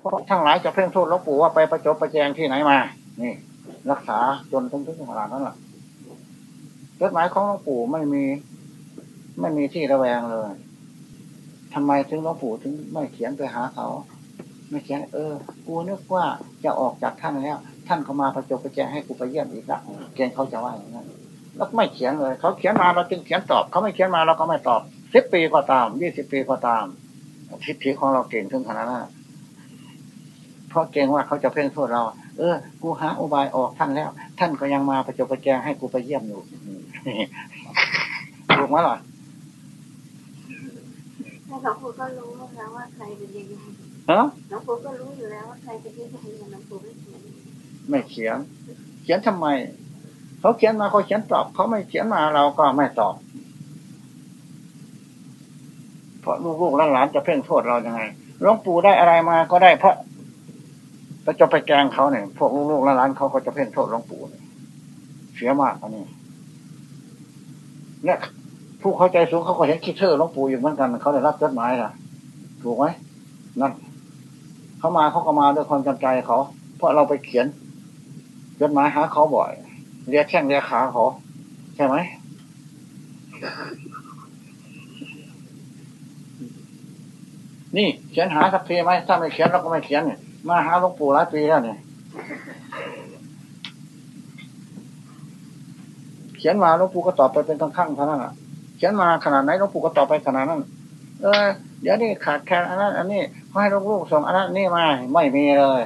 เพราะทั้งหลายจะเพ่งโทษหลวงปู่ว่าไปประจบประแจงที่ไหนมา นี่ รักษาจนถึงถึงขนาดนั้นแหละจดหมายของหลวงปู่ไม่มี ไม่มีที่ระแวงเลยทำไมถึงหลวงปู่ถึงไม่เขียนไปหาเขา ไม่เขียน เออ กูนึกว่าจะออกจากท่านแล้ว ท่านเขามาประจบประแจงให้กูไปเยี่ยมอีกละเกณฑ์เขาจะว่าอย่างนั้นแล้วไม่เขียนเลย เขาเขียนมาเราจึงเขียนตอบ เขาไม่เขียนมาเราก็ไม่ตอบสิบปีก็ตามยี่สิบปีก็ตามทิฏฐิของเราเก่งถึงขนาดนั้น เพราะเก่งว่าเขาจะเพ่งโทษเรา เออ กูหาอุบายออกท่านแล้ว ท่านก็ยังมาประจบประแจงให้กูไปเยี่ยมอยู่ถูกไหมล่ะหลวงปู่ก็รู้แล้วว่าใครเป็นยังไงฮะหลวงปู่ก็รู้อยู่แล้วว่าใครเป็นยังไงหลวงปู่ไม่เขียนไม่เขียน เขียนทำไม เขาเขียนมาเขาเขียนตอบ เขาไม่เขียนมาเราก็ไม่ตอบ เพราะลูกๆหลานๆจะเพ่งโทษเรายังไงหลวงปู่ได้อะไรมาก็ได้เพราะ ก็จะไปแกงเขาเนี่ยพวกลูกๆหลานเขาก็จะเพ่งโทษหลวงปู่เนี่ยเสียมากอันนี้เนี่ยผู้เข้าใจสูงเขาก็เห็นคิดเธอหลวงปู่อยู่เหมือนกัน เขาได้รับจดหมายล่ะถูกไหมนั่นเขามาเขาก็มาด้วยความจำใจเขา เพราะเราไปเขียนจดหมายหาเขาบ่อยเรียกแข้งเรียกขาเขาใช่ไหมนี่เขียนหาสักทีไหมถ้าไม่เขียนเราก็ไม่เขียนเนี่ย มาหาหลวงปู่หลายปีแล้วเนี่ยเขียนมาหลวงปู่ก็ตอบไปเป็นข้างๆเท่านั้นอะ เขียนมาขนาดไหนหลวงปู่ก็ตอบไปขนาดนั้น เออ เดี๋ยวนี้ขาดแคลนอันนั้นอันนี้ขาให้ลูกๆส่งอันนั้นนี่มาไม่มีเลย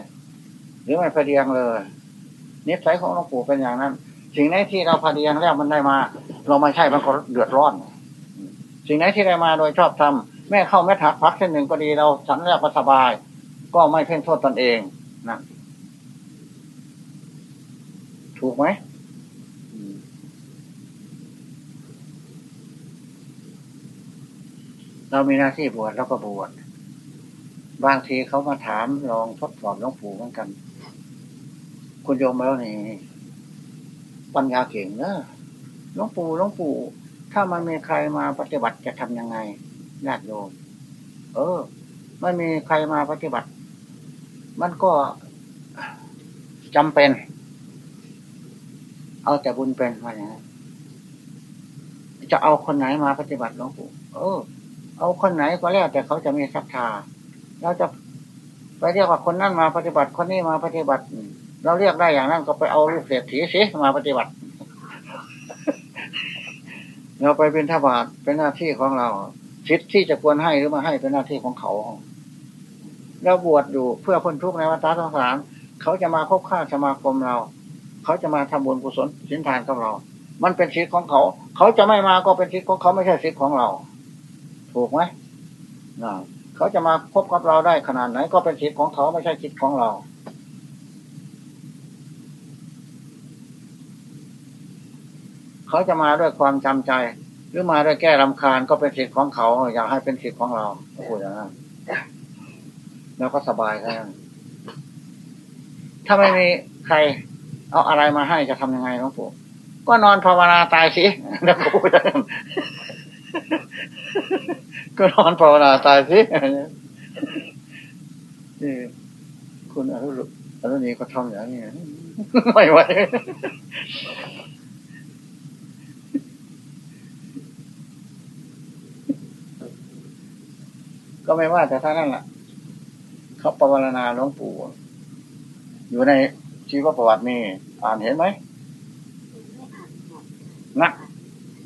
หรือไม่พอเดียงเลยนิสัยของหลวงปู่เป็นอย่างนั้นสิ่งไหนที่เราพอเดียงแล้วมันได้มา เราไม่ใช่มันก็เดือดร้อน สิ่งไหนที่ได้มาโดยชอบทำแม่เข้าแม่ถักพักเส้นหนึ่งก็ดีเราฉันแล้วก็สบาย ก็ไม่เพ่งโทษตนเองนะถูกไหมเรามีหน้าที่บวชแล้วก็บวชบางทีเขามาถามลองทดสอบหลวงปู่เหมือนกัน คุณโยมแล้วนี่ปัญญาเก่งเนอะหลวงปู่หลวงปู่ ถ้ามันมีใครมาปฏิบัติจะทำยังไงญาติโยม เออ ไม่มีใครมาปฏิบัติ มันก็จำเป็น เอาแต่บุญเป็นว่าอย่างนั้จะเอาคนไหนมาปฏิบัติหลวงปู่เออ เอาคนไหนก็แล้วแต่เขาจะมีศรัทธาเราจะไปเรียกว่าคนนั้นมาปฏิบัติคนนี้มาปฏิบัติ เราเรียกได้อย่างนั้นก็ไปเอาลูกเศรษฐีสิมาปฏิบัติ เราไปเป็นทบาทเป็นหน้าที่ของเราสิทธิ์ที่จะควรให้หรือมาให้เป็นหน้าที่ของเขา เราบวชอยู่เพื่อพ้นทุกข์ในวัฏสงสาร เขาจะมาคบค้าสมาคมเรา เขาจะมาทำบุญกุศลสินทานกับเรา มันเป็นสิทธิ์ของเขา เขาจะไม่มาก็เป็นสิทธิ์ของเขาไม่ใช่สิทธิ์ของเรา ถูกไหมนะเขาจะมาพบกับเราได้ขนาดไหน ก็เป็นสิทธิ์ของเขาไม่ใช่สิทธิ์ของเรา เขาจะมาด้วยความจำใจ หรือมาด้วยแก้รำคาญก็เป็นสิทธิ์ของเขา อย่าให้เป็นสิทธิ์ของเราโอ้โหอย่างนั้น แล้วก็สบายแค่นั้นถ้าไม่มีใคร เอาอะไรมาให้จะทำยังไงน้องปู่ก็นอนภาวนาตายสิแล้วปู่ก็นอนภาวนาตายสินี่คุณอรุณอรุณีก็ทำอย่างนี้ไม่ไหวก็ไม่ว่าแต่ท่านั่นแหละ เขาปรารณาหลวงปู่ อยู่ในชีวประวัตินี่อ่านเห็นไหมนัก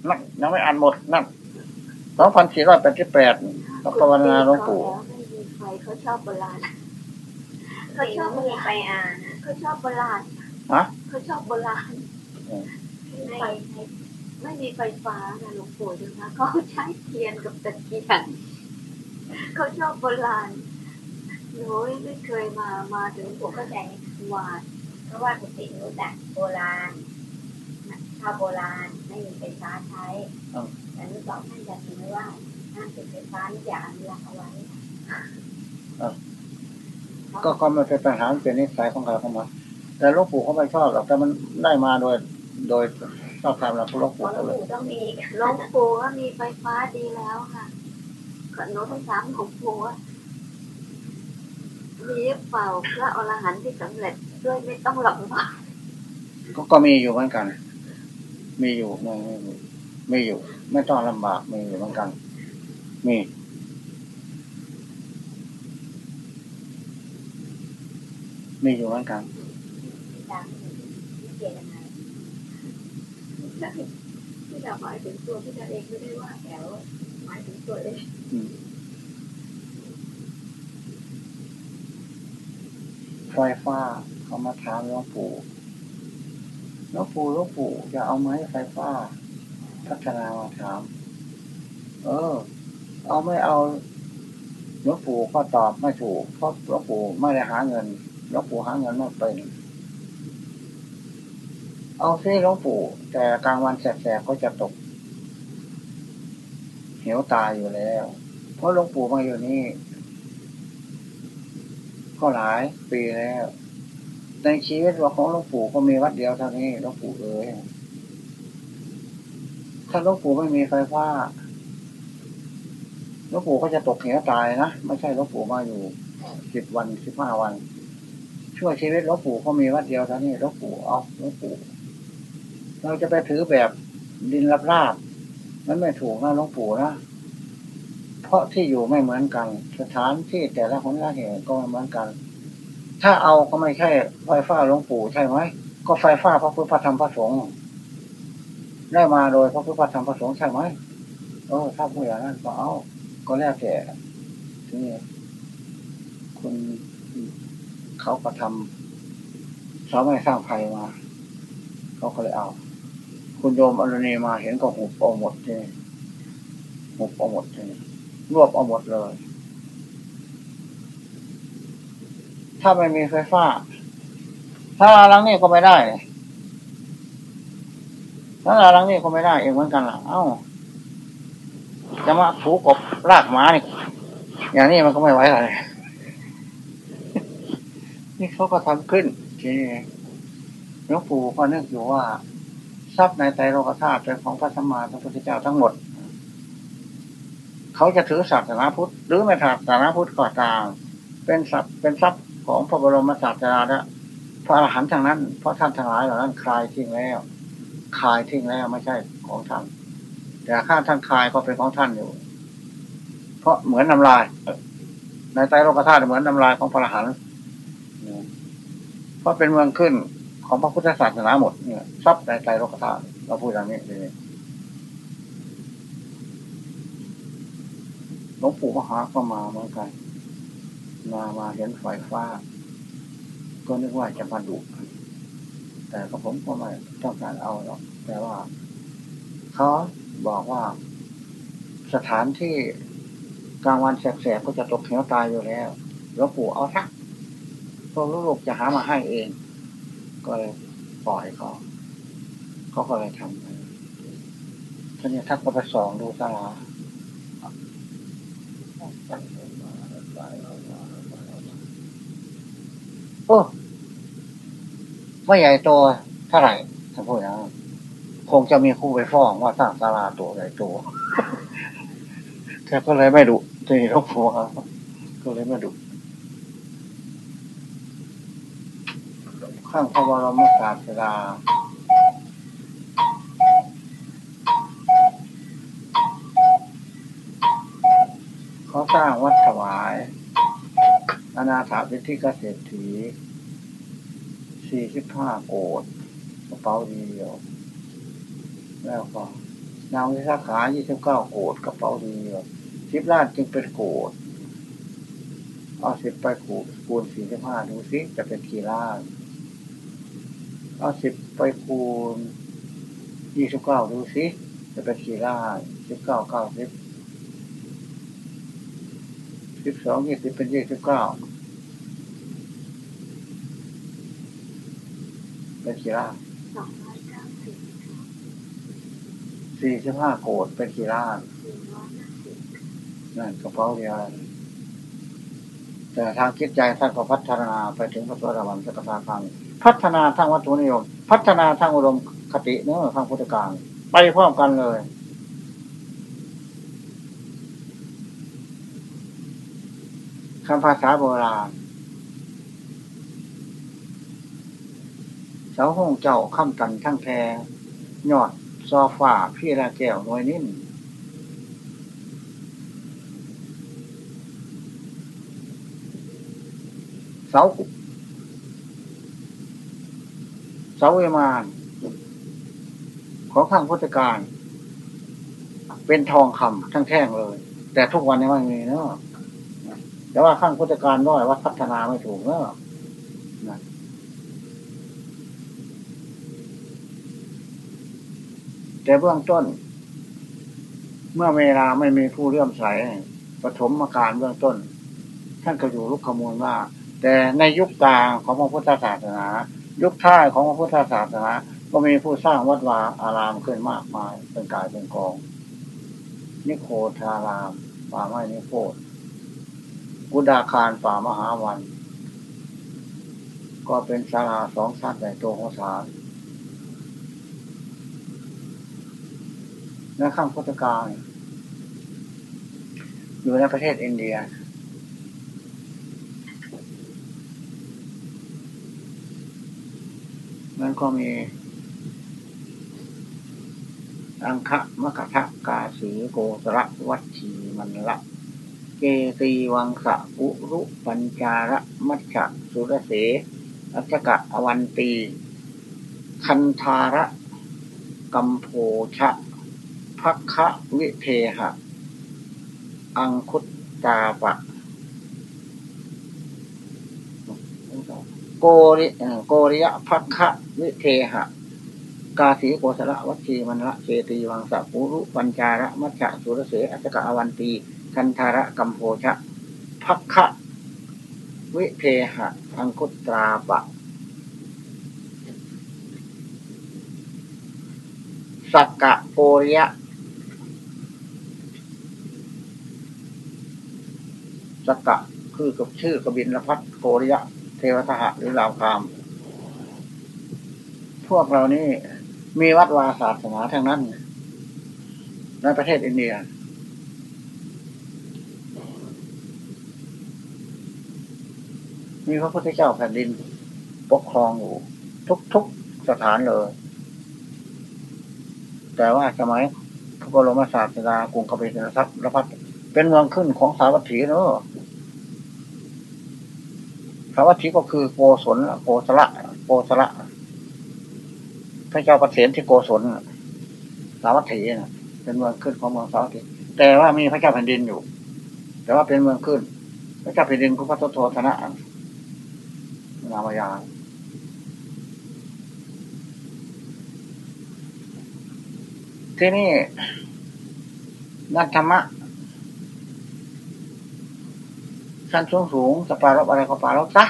นักยังไม่อ่านหมดนั่นสองพันสี่ร้อยแปดสิบแปดเขาปรารณาหลวงปู่ไม่มีใครเขาชอบโบราณเขาชอบโบราณไปอ่านเขาชอบโบราณฮะเขาชอบโบราณอืมไฟไม่มีไฟฟ้านะหลวงปู่นะคะเขาใช้เทียนกับตะเกียงเขาชอบโบราณ หนูไม่เคยมา มาถึงผมก็ใจวาดเพราะว่ากุฏินู้นแต่โบราณชาวโบราณไม่มีไฟฟ้าใช้ แต่นี่บอกท่านจะถือว่าห้ามติดไฟฟ้านี่อย่าอนุรักษ์เอาไว้ก็ก็ไม่เป็นปัญหามันเป็นนิสัยของเขาเข้ามา แต่หลวงปู่เขาไม่ชอบหรอกแต่มันได้มาโดย โดยชอบทำแล้วหลวงเพปู่ราะหลก็วงเลยปู่ต้องมีหลวงปู่ว่ามีไฟฟ้าดีแล้วค่ะก็หนูต้องถามหลวงปู่ ว่ามีเปล่าพระอรหันต์ที่สำเร็จด้วยไม่ต้องลำบากก็ก็มีอยู่เหมือนกัน มีอยู่ไม่ไม่มีอยู่ ไม่ต้องลำบากมีอยู่เหมือนกัน มีมีอยู่เหมือนกันที่เราหมายถึงตัวที่เราเองไม่ได้ว่าแต่ว่าหมายถึงตัวเอง ไฟฟ้า เขามาถามหลวงปู่หลวงปู่หลวงปู่จะเอาไม้ไฟฟ้า พัฒนามาถาม เออ เอาไม่เอาหลวงปู่ก็ตอบไม่ถูกเพราะหลวงปู่ไม่ได้หาเงินหลวงปู่หาเงินไม่เป็นเอาซิหลวงปู่ แต่กลางวันแสบๆก็จะตก เหวตายอยู่แล้ว เพราะหลวงปู่มาอยู่นี่ ก็หลายปีแล้ว ในชีวิตของหลวงปู่ก็มีวัดเดียวเท่านี้หลวงปู่เอ๋ยถ้าหลวงปู่ไม่มีไฟฟ้าหลวงปู่ก็จะตกเหวตายนะไม่ใช่หลวงปู่มาอยู่สิบวันสิบห้าวัน ช่วยชีวิตหลวงปู่ก็มีวัดเดียวเท่านี้หลวงปู่เอาหลวงปู่ เราจะไปถือแบบดินรับราบนั้นไม่ถูกนะหลวงปู่นะ เพราะที่อยู่ไม่เหมือนกัน สถานที่แต่ละคนละแห่งก็ไม่เหมือนกัน ถ้าเอาก็ไม่ใช่ไฟฟ้าหลวงปู่ใช่ไหมก็ไฟฟ้าพระพุทธธรรมพระสงฆ์ได้มาโดยพระพุทธธรรมพระสงฆ์ใช่ไหมเออถ้าผู้อย่างนั้นก็เอาก็แล้วแต่ทีนี้คุณเขาก็ทำเขาไม่สร้างภัยมา เขาก็เลยเอา คุณโยมอรณีมาเห็นก็หุบเอาหมดเลยหุบเอาหมดเลย รวบเอาหมดเลย ถ้าไม่มีไฟฟ้า ถ้าลังนี้ก็ไม่ได้ถ้าลังนี้ก็ไม่ได้เองเหมือนกันล่ะ เอ้า จะมาถูกบรากหมานี่อย่างนี้มันก็ไม่ไหวเลยนี่เขาก็ทำขึ้นทีนี้หลวงปู่ก็นึกอยู่ว่าทรัพย์ในใจโลกธาตุเป็นของพระสัมมาสัมพุทธเจ้าทั้งหมด เขาจะถือศาสนาพุทธ หรือไม่ศาสนาพุทธก็ตาม เป็นทรัพย์เป็นทรัพย์ของพระบรมศาสดาและพระอรหันต์ทางนั้น เพราะท่านทั้งหลายเหล่านั้นคลายทิ้งแล้ว คลายทิ้งแล้วไม่ใช่ของท่าน แต่ข้าท่านคลายก็เป็นของท่านอยู่ เพราะเหมือนน้ำลาย ในใจโลกธาตุเหมือนน้ำลายของพระอรหันต์เพราะเป็นเมืองขึ้นของพระพุทธศาสนาหมดเนี่ยทรัพย์ในใจโลกธาตุเราพูดอย่างนี้เลย หลวงปู่มหาก็มาเหมือนกัน มามาเห็นไฟฟ้า ก็นึกว่าจะมาดุแต่ก็ผมก็ไม่ต้องการเอาหรอกแต่ว่าเขาบอกว่าสถานที่กลางวันแสบๆก็จะตกเหวตายอยู่แล้วหลวงปู่เอาทักพวกลูกจะหามาให้เอง ก็เลยปล่อยเขาเขาก็เลยทำท่านนี้ทักก็ไปสองดูสลา โอ้ไม่ใหญ่โตเท่าไหร่ท่านพูดนะคงจะมีคู่ไปฟ้องว่าสร้างศาลาตัวใหญ่โตแต่ก็เลยไม่ดุทีนี้ลูกผัวก็เลยไม่ดุข้างพระบรมศาสดา เขาสร้างวัดถวายอนาถาเป็นที่เกษตรถีสี่สิบห้าโกดกระเป๋าเดียว แล้วก็นางวิสาขายี่สิบเก้าโกดกระเป๋าเดียวสิบล้านจึงเป็นโกดเอาสิบไปขูดคูณสี่สิบห้าดูซิจะเป็นกี่ล้านเอาสิบไปคูณยี่สิบเก้าดูซิจะเป็นกี่ล้านสิบเก้าเก้าสิบ สิบสองยี่สิบเป็นยี่สิบเก้าเป็นกี่ล้านสี่สิบห้าโกดเป็นกี่ล้านนั่นกระเป๋าเดียวแต่ทางคิดใจท่านก็พัฒนาไปถึงพระตัวรวันสกตาคางพัฒนาทางวัตถุนิยม พัฒนาทางอุดมคติเนื้อทางพุทธการไปพร้อมกันเลย คำภาษาโบราณเสาห้องเจ้าข้ามกันทั้งแพรยอดซอฟ้าพี่ราแก้วน้อยนิ่มเสาเสาเอมาน ของข้างพุทธการ เป็นทองคำทั้งแท่งเลย แต่ทุกวันนี้มันมีเนาะ แต่ว่าข้างพุทธการน้อยว่าพัฒนาไม่ถูกเนาะแต่เบื้องต้น เมื่อเวลาไม่มีผู้เลื่อมใสปฐมอาการเบื้องต้น ท่านก็อยู่ลุกขมูลว่า แต่ในยุคกลางของพระพุทธศาสนา ยุคท้ายของพระพุทธศาสนา ก็มีผู้สร้างวัดวาอารามขึ้นมากมายเป็นกายเป็นกอง นิโคทารามป่าไม้นิโคต กุดาคารป่ามหาวัน ก็เป็นศาลาสองชั้นใหญ่โตของศาลในข้างพุทธกาลอยู่ในประเทศอินเดีย มันก็มี อังคะมะกะทะกาสีโกสระวัชีมันละ เกตีวังสะอุรุปัญจาระมัชะสุรเสอัจกะอวันตี คันธาระกัมโพชะพักคะวิเทหะ อังคุตตาปะ โกริโกริยะพักคะวิเทหะ กาสีโกสละวัชีมันละเชตีวังสะปุรุปัญจาระมัชฌะสุรเสอัจกะอวันตี คันธาระกัมโพชะพักคะวิเทหะอังคุตตาปะ สักกะโปริยะสกกะคือกับชื่อกบินละพัฒโกริยะ เทวทหะหรือราวคาม พวกเรานี่มีวัดวาศาสนาทั้งนั้น ในประเทศอินเดีย มีพระพุทธเจ้าแผ่นดิน ปกครองอยู่ ทุกๆสถานเลย แต่ว่าสมัยพระบรมศาสดากรุงกบิลทรัพย์ละพัฒเป็นเมืองขึ้นของสาวัตถีเนอะสาวัตถีก็คือโกศลโกศละโกศละพระเจ้าประเสนที่โกศลสาวัตถีเป็นเมืองขึ้นของเมืองสาวัตถีแต่ว่ามีพระเจ้าแผ่นดินอยู่ แต่ว่าเป็นเมืองขึ้นพระเจ้าแผ่นดินพระพุทธโทธนะ นามยาที่นี่นักธรรมะชั้นสูงสูงจะปลารบอะไรก็ปลารบซะ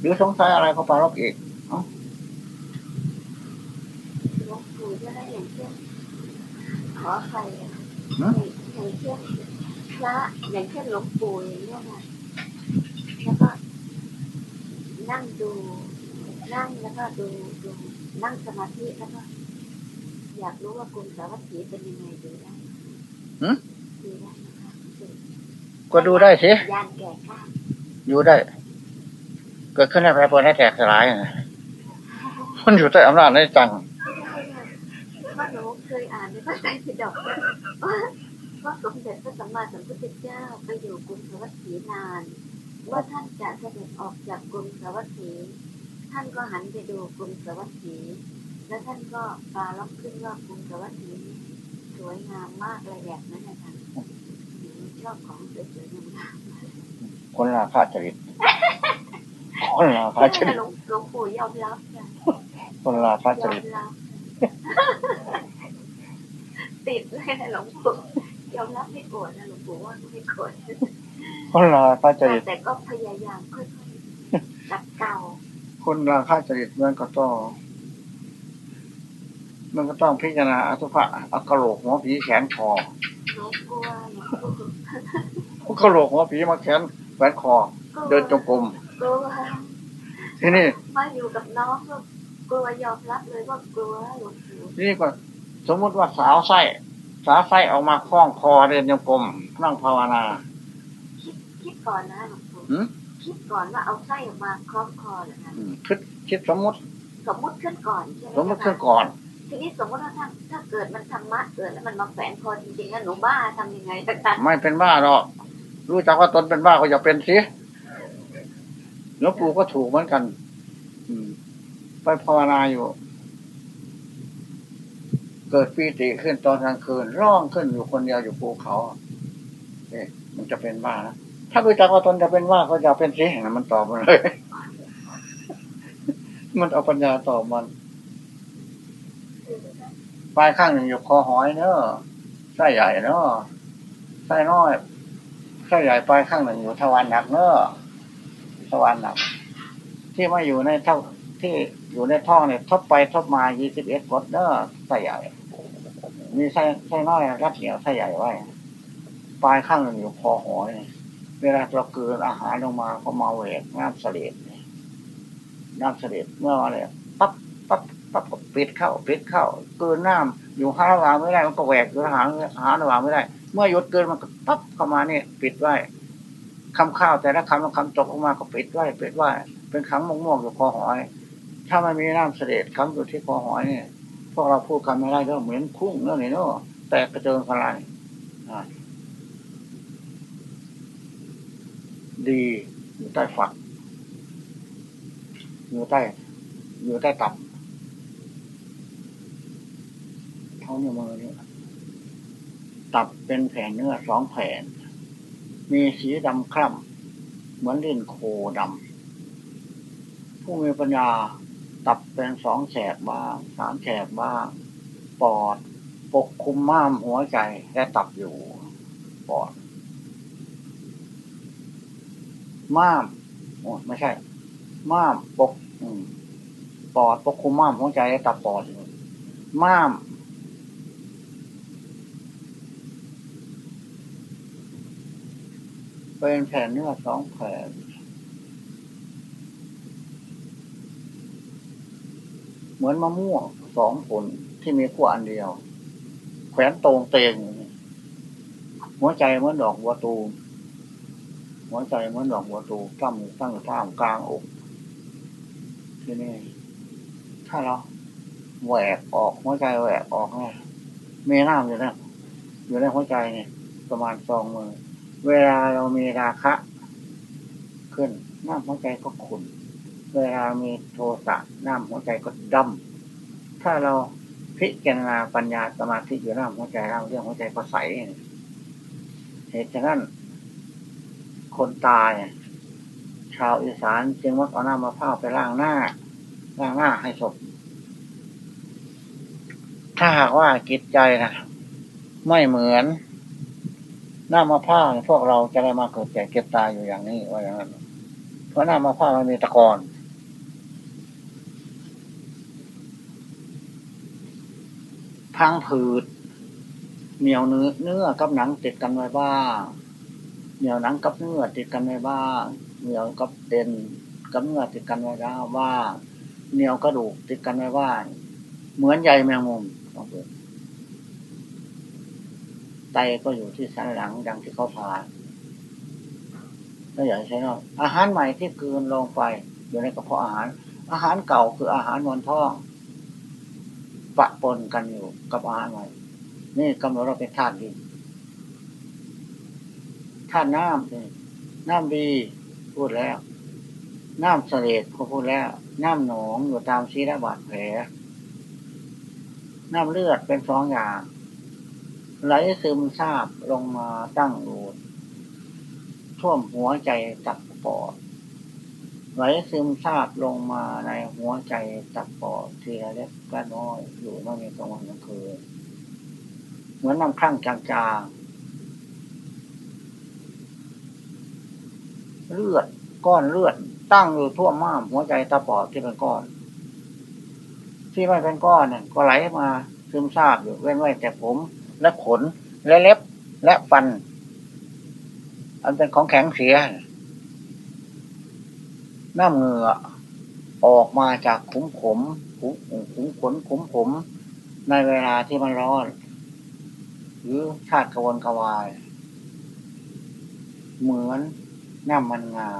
หรือสงสัยอะไรก็ปลารบอีกเนาะหลวงปู่จะได้อย่างเช่นขอใครอย่างเช่นพระอย่างเช่นหลวงปู่อย่างเงี้ยนะแล้วก็ นั่งดูนั่งแล้วก็ดูดูนั่งสมาธิแล้วก็อยากรู้ว่าคุณสาวัตถีเป็นยังไงดูได้ดูได้ก็ดูได้สิอยู่ได้ เกิดขึ้นในแปรปรวนให้แตกสลายมันอยู่ใต้อำนาจในจังว่าหนูเคยอ่านในพระไตรปิฎกว่าสมเด็จพระสัมมาสัมพุทธเจ้าไปอยู่กรุงสวัสดีนาน ว่าท่านจะเสด็จออกจากกรุงสวัสดีท่านก็หันไปดูกรุงสวัสดีแล้วท่านก็ปาล็อกขึ้นว่ากรุงสวัสดีสวยงามมากเลยแบบนั้นนะคะชอบของสวยๆงามคนราคาจริตคนราคาจริตหลวงปู่ยอมรับคนราคาจริตติดเลยนะหลวงปู่ยอมรับไม่โกรธนะหลวงปู่ว่าไม่โกรธ คนราคาจริตแต่ก็พยายามค่อยๆตัดเก่า คนราคาจริตมันก็ต้องมันก็ต้องพิจารณาอสุภะอักโลกหัวผีแขนคอกระโหลกหัวผีมาแขนแหวนคอ เดินจงกรมที่นี่มาอยู่กับน้องก็กลัวยอมรับเลยว่ากลัวหลวงปู่นี่ก็สมมติว่าสาวไส้สาวไส้ออกมาคล้องคอเดินจงกรมนั่งภาวนา คิดคิดก่อนนะหลวงปู่คิดก่อนว่าเอาไส้ออกมาคล้องคอเหรอคะอืมคิดคิดสมมติสมมุติขึ้นก่อนใช่ไหมสมมติคะขึ้นก่อน ทีนี้สมมติว่าถ้าถ้าเกิดมันธรรมะเกิดแล้วมันมาแฝงคอจริงๆแล้วหนูบ้าทำยังไงคะไม่เป็นบ้าหรอก รู้จักว่าตนเป็นบ้าก็อย่าเป็นสิหลวงปู่ก็ถูกเหมือนกัน อืม ไปภาวนาอยู่ เกิดปีติขึ้นตอนกลางคืน ร้องขึ้นอยู่คนเดียวอยู่ภูเขาเอ๊ะมันจะเป็นบ้านะ ถ้ารู้จักว่าตนจะเป็นบ้าก็อย่าเป็นสิมันตอบมาเลย มันเอาปัญญาตอบมันปลายข้างหนึ่งอยู่คอหอยเนอะไส้ใหญ่เนอะไส้น้อยไส้ใหญ่ปลายข้างหนึ่งอยู่ทวารหนักเนอะทวารหนัก ที่มาอยู่ในเท่าที่อยู่ในท้องเนี่ยทบไปทบมายี่สิบเอ็ดกดเนอะไส้ใหญ่ มีไส้ไส้น้อยรัดเหนียวไส้ใหญ่ไว้ ปลายข้างหนึ่งอยู่คอหอย เวลาเราเกินอาหารลงมาก็มาเวกน้ำเสลดน้ำเสลดเมื่ออะไรปั๊บปั๊บปั๊บก็ปิดเข้าปิดเข้า เกินน้ำอยู่ห้าระหว่างไม่ได้มันก็แหวกอยู่หาหาระหว่างไม่ได้ เมื่อยดเกินมันก็ปั๊บเข้ามาเนี่ยปิดไว้คำข้าวแต่ละคำละคำจบออกมาก็ปิดไว้ปิดไว้เป็นขังม่วงๆอยู่คอหอย ถ้ามันมีน้ำเสด็จขังอยู่ที่คอหอยเนี่ยพวกเราพูดกันไม่ได้เรื่องเหมือนคุ้งเรื่องนี้เนาะแต่กระเจิงอะไรอ่า ดีอยู่ใต้ฝัก อยู่ใต้ อยู่ใต้ตับเท่านี้วมือเนี่ยตับเป็นแผ่นเนื้อสองแผ่น มีสีดำคล้ำเหมือนลิ้นโคดำผู้มีปัญญาตับเป็นสองแฉกบ้างสามแฉกบ้างปอดปกคุมม้ามหัวใจและตับอยู่ ปอด ม้ามโอ้ไม่ใช่ ม้ามปกอืปอดปกคุมม้ามหัวใจและตับปอดม้าม เป็นแผ่นเนื้อสองแผ่นเหมือนมะม่วงสองผลที่มีขั้วอันเดียว แขวนตรงเตงอยู่นี่หัวใจเหมือนดอกบัวตูม หัวใจเหมือนดอกบัวตูตั้งตั้งท่ามกลางอกที่นี่ ถ้าเราแหวกออกหัวใจแหวกออกเนี่ยมีน้ำอยู่นะอยู่ในหัวใจเนี่ยประมาณสองมือ เวลาเรามีราคะ ขึ้นน้ำหัวใจก็ขุ่นเวลามีโทสะน้ำหัวใจก็ดำถ้าเราพิจารณาปัญญาสมาธิอยู่น้ำหัวใจเราเรื่องหัวใจก็ใสเหตุฉะนั้น คนตาย ชาวอีสานจึงมักเอาน้ำมะพร้าวไปล้างหน้าล้างหน้าให้ศพ ถ้าหากว่าจิตใจนะไม่เหมือน หน้ามะพร้าวพวกเราจะได้มาเกิดแก่เก็บตายอยู่อย่างนี้ว่าอย่างนั้นเพราะหน้ามะพร้าวมันมีตะกอนพังผืดเหนียวเนื้อเนื้อกับหนังติดกันไว้บ้าง เหนียวหนังกับเนื้อติดกันไว้บ้างเหนียวกับเต็นกับเนื้อติดกันไว้บ้างบ้าเหนียวกระดูกติดกันไว้บ้างเหมือนใยแมงมุมของเพื่อนไตก็อยู่ที่สันหลังดังที่เขาผ่านแล้วอย่างใช่นาะอาหารใหม่ที่กลืนลงไป อยู่ในกระเพาะอาหาร อาหารเก่าคืออาหารมวลท้องปะปนกันอยู่กับอาหารใหม่นี่กำหนดเราเป็นธาตุดิน ธาตุน้ำนี่น้ำดีพูดแล้ว น้ำเสลดก็พูดแล้ว น้ำหนองอยู่ตามชีระบาดแผล น้ำเลือดเป็นสองอย่าง ไหลซึมซาบลงมาตั้งอยู่ท่วมหัวใจตับปอดไหลซึมซาบลงมาในหัวใจตับปอดทีละเล็กละน้อยอยู่ไม่มีกลางวันกลางคืนเหมือนน้ำครั่งจางๆ เลือด ก้อนเลือด ตั้งอยู่ทั่วม้ามหัวใจตาปอดที่เป็นก้อน ที่ไม่เป็นก้อนเนี่ยก็ไหลมาซึมซาบอยู่เว้นไว้แต่ผม และขน และเล็บ และฟัน อันเป็นของแข็งเสีย น้ำเหงื่อออกมาจากขุมขมขุมขุมขนขุมผม ในเวลาที่มันร้อน หรือชาติกวนกวาย เหมือน น้ำมันงา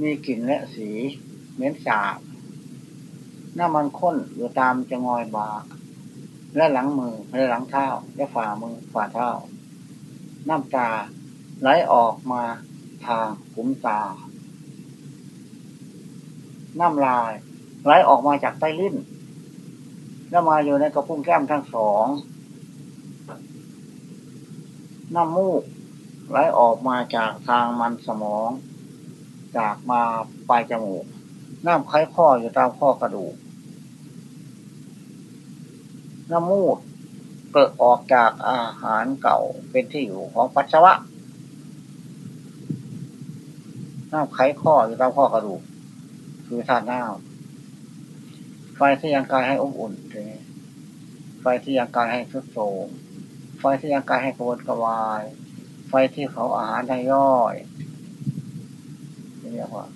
มีกลิ่นและสีเหม็นสาบ น้ามันข้นอยู่ตามจะงอยบากและหลังมือและหลังเท้าและฝ่ามือฝ่าเท้า น้ำตาไหลออกมาทางขุมตา น้ำลายไหลออกมาจากใต้ลิ้น แล้วมาอยู่ในกระพุ้งแก้มทั้งสอง น้ำมูก ไหลออกมาจากทางมันสมอง จากมาปลายจมูก น้ำไข้ข้ออยู่ตามข้อกระดูก น้ำมูกเกิดออกจากอาหารเก่าเป็นที่อยู่ของปัสสาวะ น้ำไข้ข้ออยู่ตามข้อกระดูก คือธาตุน้ำไฟที่ยังกายให้อบอุ่นไฟที่ยังกายให้ทุดโทมไฟที่ยังกายให้กระวนกระวาย ไฟที่เขาอาหารได้ย่อยเรียกว่า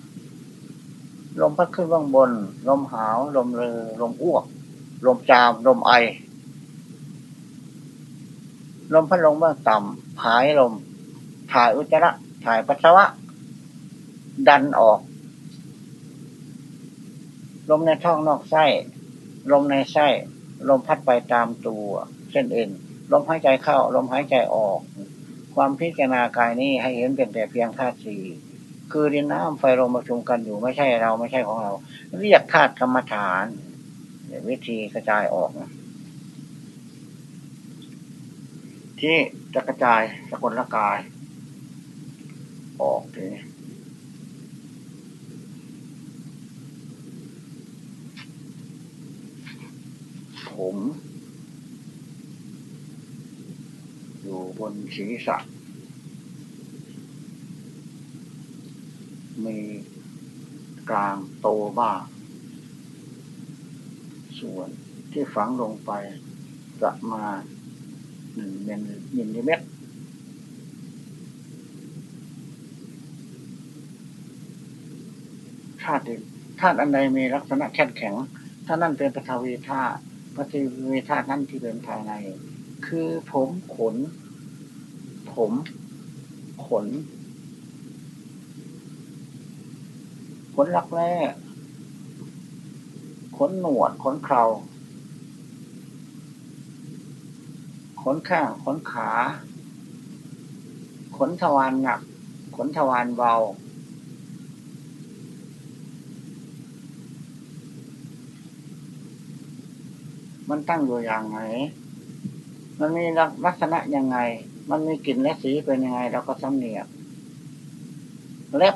ลมพัดขึ้นเบื้องบน ลมหาว ลมเรือลมอ้วก ลมจาม ลมไอ ลมพัดลงเบื้องต่ำหายลม ถ่ายอุจจาระ ถ่ายปัสสาวะ ดันออก ลมในท้องนอกไส้ ลมในไส้ ลมพัดไปตามตัว เส้นเอ็น ลมหายใจเข้า ลมหายใจออก ความพิจารณากายนี้ให้เห็นเป็นแต่เพียงธาตุสี่คือดินน้ำไฟลมประชุมกันอยู่ไม่ใช่เราไม่ใช่ของเรา เรียกธาตุกรรมฐานวิธีกระจายออก ที่จะกระจายสกุลกาย ออกทีผม อยู่บนศีรษะ มีกลางโตบ้าง ส่วนที่ฝังลงไปประมาณหนึ่งมิลลิเมตรธาตุธาตุอันใดมีลักษณะแข็งแข็งถ้านั่นเป็นปฐวีธาตุปฐวีธาตุนั่นที่เป็นภายใน คือผมขน ผมขน ขนรักแร้ขนหนวด ขนเคราขนข้าง ขนขา ขนทวารหนัก ขนทวารเบา มันตั้งอยู่อย่างไร มันมีลักษณะยังไง มันมีกลิ่นและสีเป็นยังไงเราก็สำเนียกเล็บ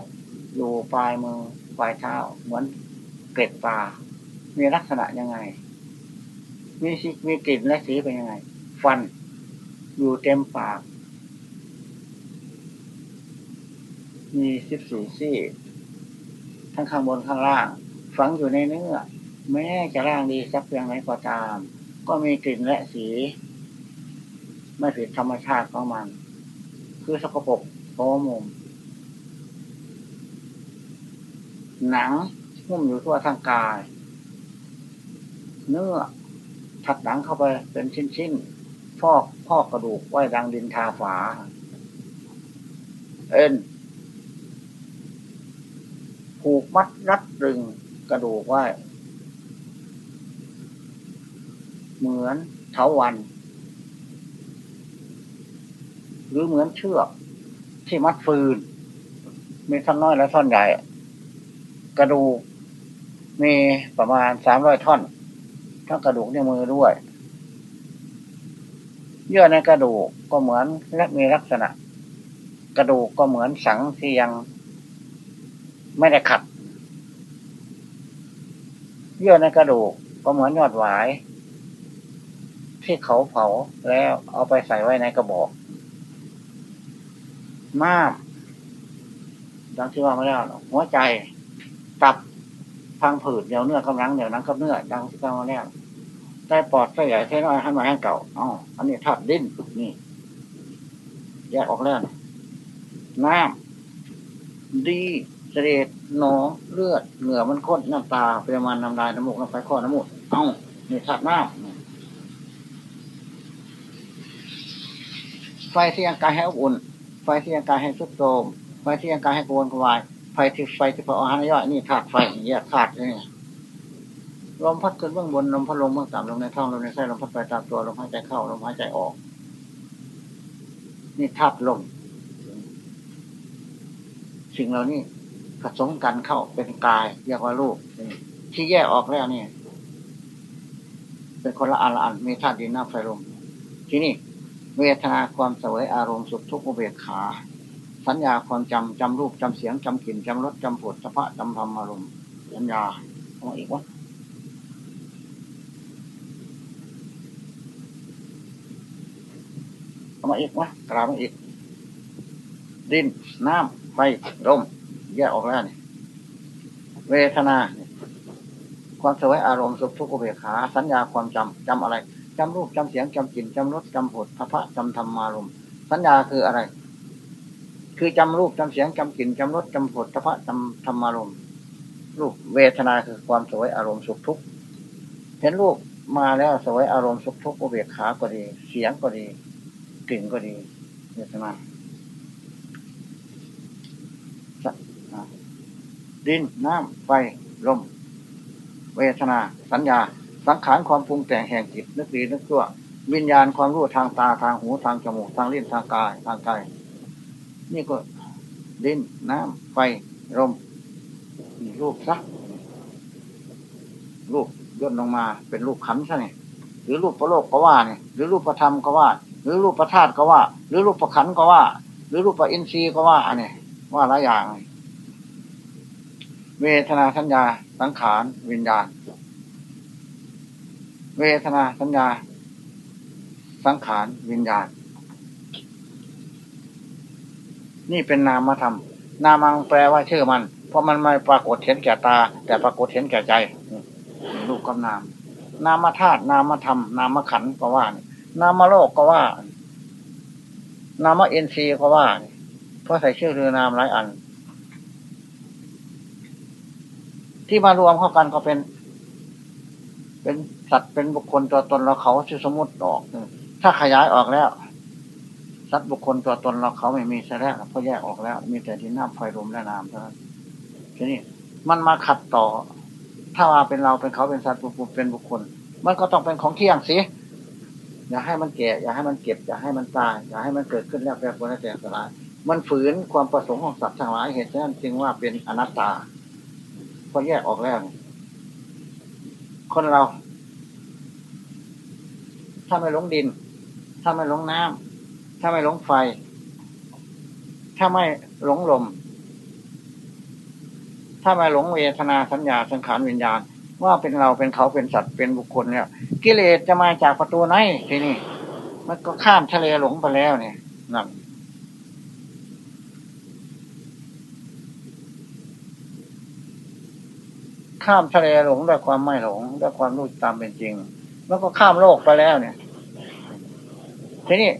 อยู่ปลายมือปลายเท้า เหมือนเกล็ดปลา มีลักษณะยังไง มีสีมีกลิ่นและสีเป็นยังไง ฟัน อยู่เต็มปาก มีสิบสี่ซี่ ทั้งข้างบนข้างล่าง ฝังอยู่ในเนื้อ แม้จะร่างดีสักเพียงไรก็ตาม ก็มีกลิ่นและสี ไม่ผิดธรรมชาติของมัน คือสกปรกโอมุมหนังหุ้มอยู่ทั่วทางกาย เนื้อถัดหนังเข้าไปเป็นชิ้นๆฟอกพอกกระดูกไว้ดังดินทาฝา เอ็นผูกมัดรัดรึงกระดูกไว้ เหมือนเถาวัน หรือเหมือนเชือก ที่มัดฟืน มีท่อนน้อยและท่อนใหญ่ กระดูกมีประมาณสามร้อยท่อน ทั้งกระดูกในมือด้วย เยื่อในกระดูกก็เหมือนและมีลักษณะ กระดูกก็เหมือนสังที่ยังไม่ได้ขัด เยื่อในกระดูกก็เหมือนยอดหวาย ที่เขาเผาแล้วเอาไปใส่ไว้ในกระบอก ม้ามดังที่ว่าไม่ได้หัวใจตับพังผืดเดี๋ยวเนื้อกำลังเดี๋ยวนั้นกับเนื้อดังที่กำลังแรกได้ปอดไส้ใหญ่ไส้น้อยให้มาให้เก่าอ๋ออันนี้ธาตุดิ้นนี่แยกออกแล้วน้ำดีเสด็จหนอเลือดเหงื่อมันข้นน้ำตาปริมาณน้ำลายน้ำมูกน้ำไฟข้อน้ำมูกเอ้านี่ธาตุน้ำไฟที่ยังกายให้อบอุ่น ไฟที่ยังกายให้สุดโทมไฟที่ยังกายให้กวนกวาย ไฟที่ไฟที่พออาหารย่อยนี่ธาตุไฟแยกธาตุนี่ลมพัดขึ้นเบื้องบนลมพัดลมเบื้องต่ำลมในท้องลมในไส้ลมพัดไปตามตัวลมหายใจเข้าลมหายใจออก นี่ธาตุลมสิ่งเหล่านี้ผสมกันเข้าเป็นกายเรียกว่ารูปที่แยกออกแล้วนี่เป็นคนละอันละอันมีธาตุดินน้ำไฟลมที่นี่ เวทนาความสวยอารมณ์สุขทุกขเบกขา สัญญาความจำจำรูปจำเสียงจำกลิ่นจำรสจำผดสภาพจำธรรมอารมณ์สัญญาเอาอีกวะเอามาอีกวะกรามาอีก ดินน้ำไฟลมแยกออกแล้วนี่เวทนา ความสวยอารมณ์สุขทุกขเบกขา สัญญาความจำจำอะไร จำรูปจำเสียงจำกลิ่นจำรสจำผดพระจำธรรมารมสัญญาคืออะไร คือจำรูปจำเสียงจำกลิ่นจำรสจำผดพระจำธรรมารมรูปเวทนาคือความสวยอารมณ์สุขทุกข์เห็นรูปมาแล้วสวยอารมณ์สุขทุกข์อุเบกขาก็ดี เสียงก็ดีกลิ่นก็ดีเวทนาดินน้ำไฟลมเวทนา สัญญา สังขารความปรุงแต่งแห่งจิตนึกดีนึกชั่ววิญญาณความรู้ทางตาทางหูทางจมูกทางลิ้นทางกายทางกายนี่ก็ดินน้ำไฟลมนี่รูปซะรูปย่นลงมาเป็นรูปขันซะนี่หรือรูปประโลกก็ว่าเนี่ยหรือรูปประธรรมก็ว่า หรือรูปประธาตุก็ว่า หรือรูปประขันก็ว่า หรือรูปประอินทรีย์ก็ว่าเนี่ยว่าหลายอย่าง เวทนาสัญญาสังขารวิญญาณ เวทนาสัญญา สังขารวิญญาณ นี่เป็นนามธรรม นามังแปลว่าชื่อมัน เพราะมันไม่ปรากฏเห็นแก่ตา แต่ปรากฏเห็นแก่ใจรูปกับนาม นามธาตุนามธรรม นามขันก็ว่า นามโลกก็ว่า นามเอ็นซีก็ว่า เพราะใส่ชื่อเรือนามหลายอัน ที่มารวมเข้ากันก็เป็น เป็นสัตว์เป็นบุคคลตัวตนเราเขาชื่สมมติออกถ้าขยายออกแล้ว สัตว์บุคคลตัวตนเราเขาไม่มีซะแล้วเพราะแยกออกแล้ว มีแต่ที่น้ำไฟลมและน้ำเท่านั้นทีนี้มันมาขัดต่อ ถ้าว่าเป็นเราเป็นเขาเป็นสัตว์เป็นบุคคล มันก็ต้องเป็นของเที่ยงสิอย่าให้มันแก่ อย่าให้มันเก็บ อย่าให้มันตาย อย่าให้มันเกิดขึ้นแล้วแปรปรวนแตกสลายมันฝืนความประสงค์ของสัตว์ทั้งหลายเหตุฉะนั้นจึงว่าเป็นอนัตตาพอแยกออกแล้ว คนเรา ถ้าไม่หลงดิน ถ้าไม่หลงน้ำถ้าไม่หลงไฟ ถ้าไม่หลงลม ถ้าไม่หลงเวทนาสัญญาสังขารวิญญาณ ว่าเป็นเราเป็นเขาเป็นสัตว์เป็นบุคคลเนี่ย กิเลสจะมาจากประตูไหนทีนี้มันก็ข้ามทะเลหลงไปแล้วเนี่ยนั่น ข้ามทะเลหลงด้วยความไม่หลงด้วยความรู้ตามเป็นจริง แล้วก็ข้ามโลกไปแล้วเนี่ย ทีนี้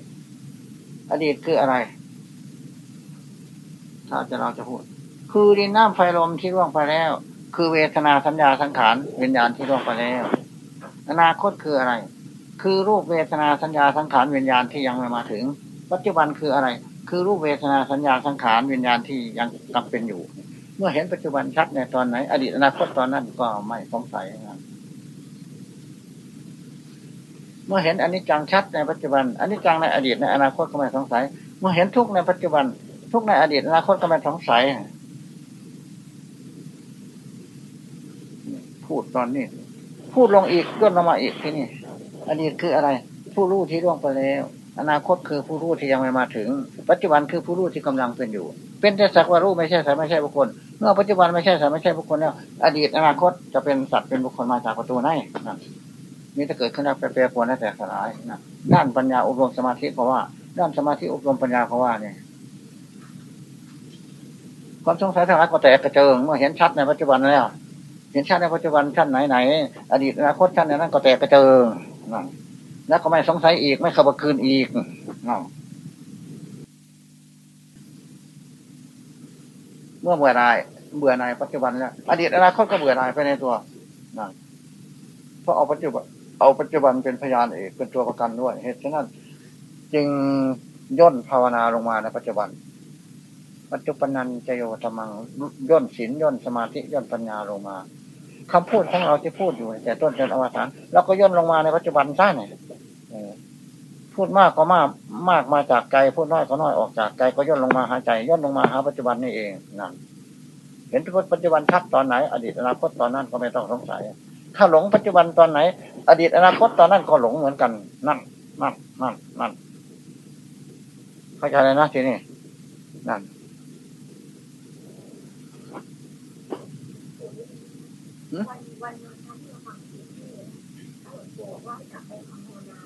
อดีตคืออะไร ถ้าจะเราจะพูด คือดินน้ำไฟลมที่ร่วงไปแล้ว คือเวทนาสัญญาสังขารวิญญาณที่ร่วงไปแล้ว อนาคตคืออะไร คือรูปเวทนาสัญญาสังขารวิญญาณที่ยังไม่มาถึง ปัจจุบันคืออะไร คือรูปเวทนาสัญญาสังขารวิญญาณที่ยังกำเป็นอยู่ เมื่อเห็นปัจจุบันชัดในตอนไหน อดีตอนาคตตอนนั้นก็ไม่สงสัยนะเมื่อเห็นอันนี้จังชัดในปัจจุบันอันนี้จังในอดีตในอนาคตก็ไม่สงสัย เมื่อเห็นทุกในปัจจุบัน ทุกในอดีตอนาคตก็ไม่สงสัยพูดตอนนี้ พูดลงอีกย่นลงมาอีกที่นี่อดีตคืออะไร ผู้รู้ที่ล่วงไปแล้ว อนาคตคือผู้รู้ที่ยังไม่มาถึง ปัจจุบันคือผู้รู้ที่กำลังเป็นอยู่ เป็นแต่สักว่ารู้ไม่ใช่สัตว์ไม่ใช่บุคคล เมื่อปัจจุบันไม่ใช่สัตว์ไม่ใช่บุคคลแล้ว อดีตอนาคตจะเป็นสัตว์เป็นบุคคลมาจากประตูไหนนะนี่ถ้าเกิดขึ้นแล้วแปรปรวนแแต่สลายนะด้านปัญญาอบรมสมาธิเพราะว่า ด้านสมาธิอบรมปัญญาเพราะว่าเนี่ยความสงสัยทั้งหลายก็แตกกระเจิงเมื่อเห็นชัดในปัจจุบันแล้ว เห็นชัดในปัจจุบันชั้นไหนไหนอดีตอนาคตชั้นนั้นก็แตกกระเจิงนะ แล้วก็ไม่สงสัยอีกไม่ขับคืนอีกเมื่อเบื่อนาย เบื่อนายปัจจุบันแล้วอดีตอนาคตก็เบื่อนายไปในตัวนะเพราะเอาปัจจุบันเอาปัจจุบันเป็นพยานเอกเป็นตัวประกันด้วยเหตุฉะนั้น จึงย่นภาวนาลงมาในปัจจุบัน ปัจจุบันนันจโยธรรมังย่นศีลย่นสมาธิย่นปัญญาลงมาคำพูดของเราที่พูดอยู่แต่ต้นจนอวสานเราก็ย่นลงมาในปัจจุบันซะเนี่ย พูดมากก็มากมากมาจากใจพูดน้อยก็น้อยออกจากใจก็ย่นลงมาหาใจย่นลงมาหาปัจจุบันนี่เองนั่นเห็นปัจจุบันชัดตอนไหน อดีตอนาคตตอนนั้นก็ไม่ต้องสงสัย ถ้าหลงปัจจุบันตอนไหน อดีตอนาคตตอนนั้นก็หลงเหมือนกัน นั่นนั่นนั่นนั่นเข้าใจเลยนะทีนี้นั่นวันวันนั้นที่เราฟังที่หลวงปู่ว่ากลับไปทำภาวนา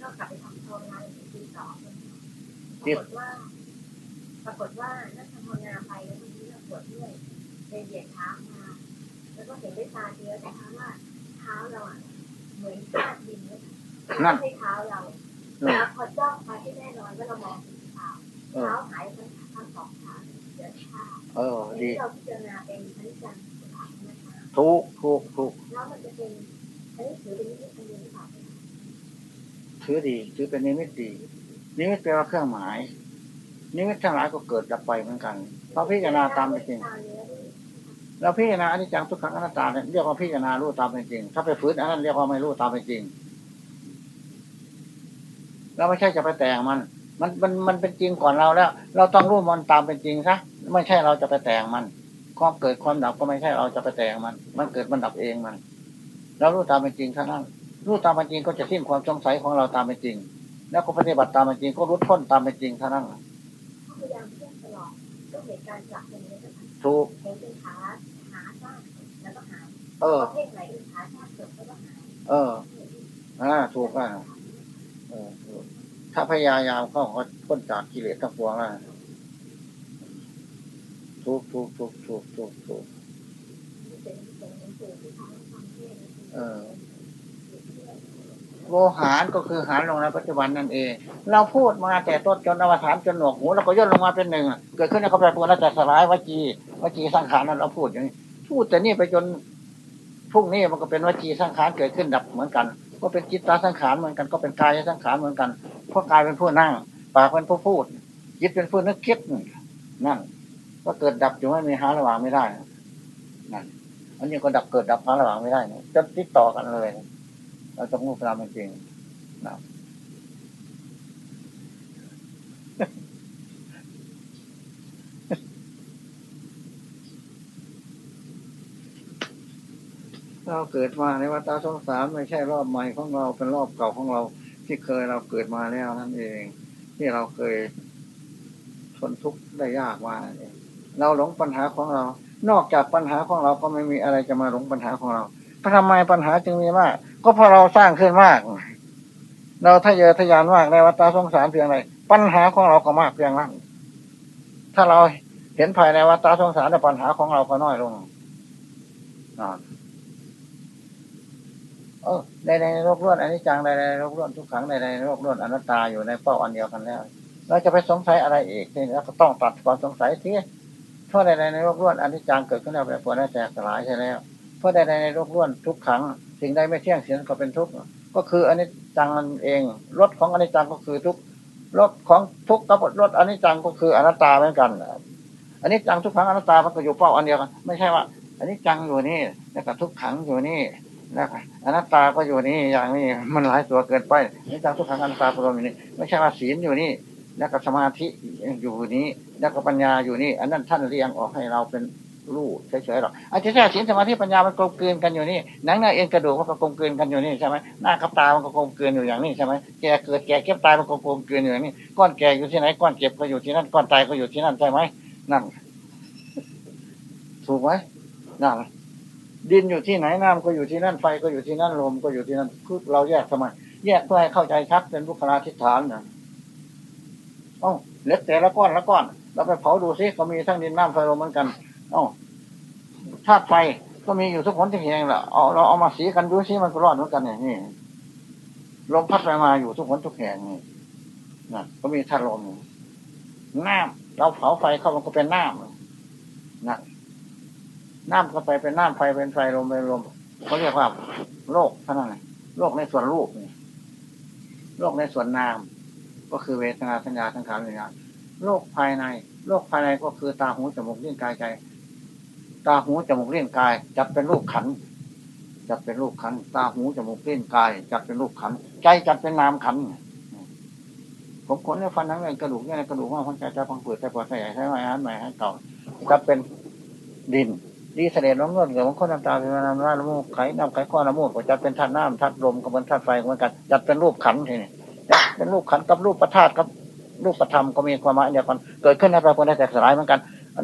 ก็กลับไปทำภาวนาในปีสอง ปรากฏว่าปรากฏว่านั่งทำภาวนาไปแล้วมันนี้เราปวดเมื่อยเลยเหยียดเท้ามาแล้วก็เห็นด้วยตาเนื้อแต่ว่าเท้าเราอะเหมือนธาตุดินเลยไม่ใช่เท้าเราแล้วพอจ้องไปที่แน่นอนว่าเรามองเห็นเท้าเท้าหายไปทั้งสองขาเหลือเท้าเออดีเราพิจารณาเป็นอนิจจังถูกถูกถูกถือดีถือเป็นนิมิตดี นิมิตแปลว่าเครื่องหมาย นิมิตทั้งหลายก็เกิดดับไปเหมือนกันเพราะพิจารณาตามเป็นจริงเราพิจารณาอนิจจังทุกขังอนัตตาเนี่ยเรียกว่าพิจารณารู้ตามเป็นจริง ถ้าไปฝืนอันนั้นเรียกว่าไม่รู้ตามเป็นจริงเราไม่ใช่จะไปแต่งมัน มันมันมันเป็นจริงก่อนเราแล้ว เราต้องรู้มันตามเป็นจริงซะไม่ใช่เราจะไปแต่งมันความเกิดความดับก็ไม่ใช่เราจะไปแต่งมัน มันเกิดมันดับเองมัน เรารู้ตามเป็นจริงเท่านั้นรู้ตามเป็นจริงก็จะสิ้นความสงสัยของเราตามเป็นจริง แล้วก็ปฏิบัติตามเป็นจริง ก็รู้พ้นตามเป็นจริงเท่านั้นถูกเออเอออ่าถูกอะเออถ้าพยายามเข้าก็พ้นจากกิเลสทั้งปวงแล้วถูกถูกถูกถูกถูกถูกเออ โวหารก็คือหารลงในปัจจุบันนั่นเอง เราพูดมาแต่ต้นจนอวสานจนหนวกหูเราก็ย่นลงมาเป็นหนึ่งเกิดขึ้นในเขาแปลปรวนแล้วจะสลายวจีวจีสังขารนั้นเราพูดอย่างนี้ พูดแต่นี่ไปจนพรุ่งนี้มันก็เป็นวจีสังขารเกิดขึ้นดับเหมือนกัน ก็เป็นจิตตาสังขารเหมือนกันก็เป็นกายสังขารเหมือนกันเพราะกายเป็นผู้นั่งปากเป็นผู้พูดจิตเป็นผู้นึกคิดนั่นก็เกิดดับอยู่ไม่มีหาระหว่างไม่ได้นั่นอันนี้ก็ดับเกิดดับหาระหว่างไม่ได้จะติดต่อกันเลย เราต้องรู้ตามจริงนะเราเกิดมาในวัฏสงสารไม่ใช่รอบใหม่ของเราเป็นรอบเก่าของเราที่เคยเราเกิดมาแล้วนั่นเอง ที่เราเคยทนทุกข์ได้ยากมาเองเราหลงปัญหาของเรา นอกจากปัญหาของเราก็ไม่มีอะไรจะมาหลงปัญหาของเราทำไมปัญหาจึงมีมาก ก็เพราะเราสร้างขึ้นมาก เราทะเยอทะยานมากในวัฏสงสารเพียงไรปัญหาของเราก็มากเพียงนั้น ถ้าเราเห็นภายในวัฏสงสารแต่ปัญหาของเราก็น้อยลงนอนเออในในโลกล้วนอันนี้จังในในโลกล้วนทุกขังในในโลกล้วนอนัตตาอยู่ในเป้าอันเดียวกันแล้วเราจะไปสงสัยอะไรอีกทีนี้ก็ต้องตัดความสงสัยที่เพราะใดในโลกล้วนอันที่จางเกิดขึ้นแล้วแปรปรวนแตกสลายใช่แล้วเพราะใดในโลกล้วนทุกขัง สิ่งใดไม่เที่ยงเสียงก็เป็นทุกข์ก็คืออันนี้จังมันเองรถของอันนี้จังก็คือทุกข์รถของทุกข์กับรถอันนี้จังก็คืออนัตตาเหมือนกันอันนี้จังทุกขังอนัตตามันก็อยู่เป้าอันเดียวกันไม่ใช่ว่าอันนี้จังอยู่นี่แล้วก็ทุกขังอยู่นี่แล้วอนัตตาก็อยู่นี่อย่างนี้มันหลายตัวเกินไปนี่จังทุกขังอนัตตาก็อยู่นี่ไม่ใช่ว่าศีลอยู่นี่ แล้วก็สมาธิอยู่นี้ แล้วก็ปัญญาอยู่นี่ อันนั้นท่านเรียงออกให้เราเป็น รู้เฉยๆหรอกอาจจะแค่ศีลสมาธิปัญญามันกลมกลืนกันอยู่นี่หนังเนื้อเอ็นกระดูกมันก็กลมกลืนกันอยู่นี่ใช่ไหมหน้ากับตามันก็กลมกลืนอยู่อย่างนี้ใช่ไหมแก่เกิดแก่เก็บตายมันก็กลมกลืนอยู่อย่างนี้ก้อนแก่อยู่ที่ไหนก้อนเก็บก็อยู่ที่นั่นก้อนตายก็อยู่ที่นั่นใช่ไหมนั่นถูกไหมนั่นดินอยู่ที่ไหนน้ำก็อยู่ที่นั่นไฟก็อยู่ที่นั่นลมก็อยู่ที่นั่นคือเราแยกทำไมแยกเพื่อให้เข้าใจชัดเป็นบุคลาธิฐานนะอ๋อเล็กแต่ละก้อนละก้อนเราไปเผาดูซิก็มีทั้งดินน้ำไฟลมเหมือนกัน อ๋อธาตุไฟก็มีอยู่ทุกคนที่แห่งแหละเอาเราเอามาสีกันดูซิมันก็รอดเหมือนกันเนี่ยนี่ลมพัดไปมาอยู่ทุกคนทุกแห่งนี่นะก็มีธาตุลมน้ำเราเผาไฟเข้ามันก็เป็นน้ำนะน้ำก็ไปเป็นน้ำไฟเป็นไฟลมเป็นลมเขาเรียกว่าโลกเท่านั้นเลยโลกในส่วนรูปนี่โลกในส่วนนาม ก็คือเวทนาสัญญาสังขารวิญญาณโลกภายใน โลกภายในก็คือตาหูจมูกลี้ยงกายใจ ตาหูจมูกเลี้ยงกาย จับเป็นรูปขันจับเป็นรูปขันตาหูจมูกเลี้ยงกาย จับเป็นรูปขันใจจับเป็นนามขันผมขนเนี่ยฟันทั้งเลยกระดูกเนี่ยกระดูกว่าพังใจใจพังผืดใจปวดใจใหญ่ใช้ไม้อันใหม่ให้เก่าจับเป็นดินดีเสด็จน้องนวดเกี่ยวกับคนน้ำตาเป็นน้ำน้ำมูกไข่น้ำไข่ข้อน้ำมูกก็จับเป็นธาตุน้ำธาตุลมกับเป็นธาตุไฟเหมือนกันจับเป็นรูปขันทีนี้เป็นรูปขันกับรูปประธาตุกับรูปประธรรมก็มีความหมายเดียวกันเกิดขึ้นแล้วแปรปรวนแตกสลายเหมือนกัน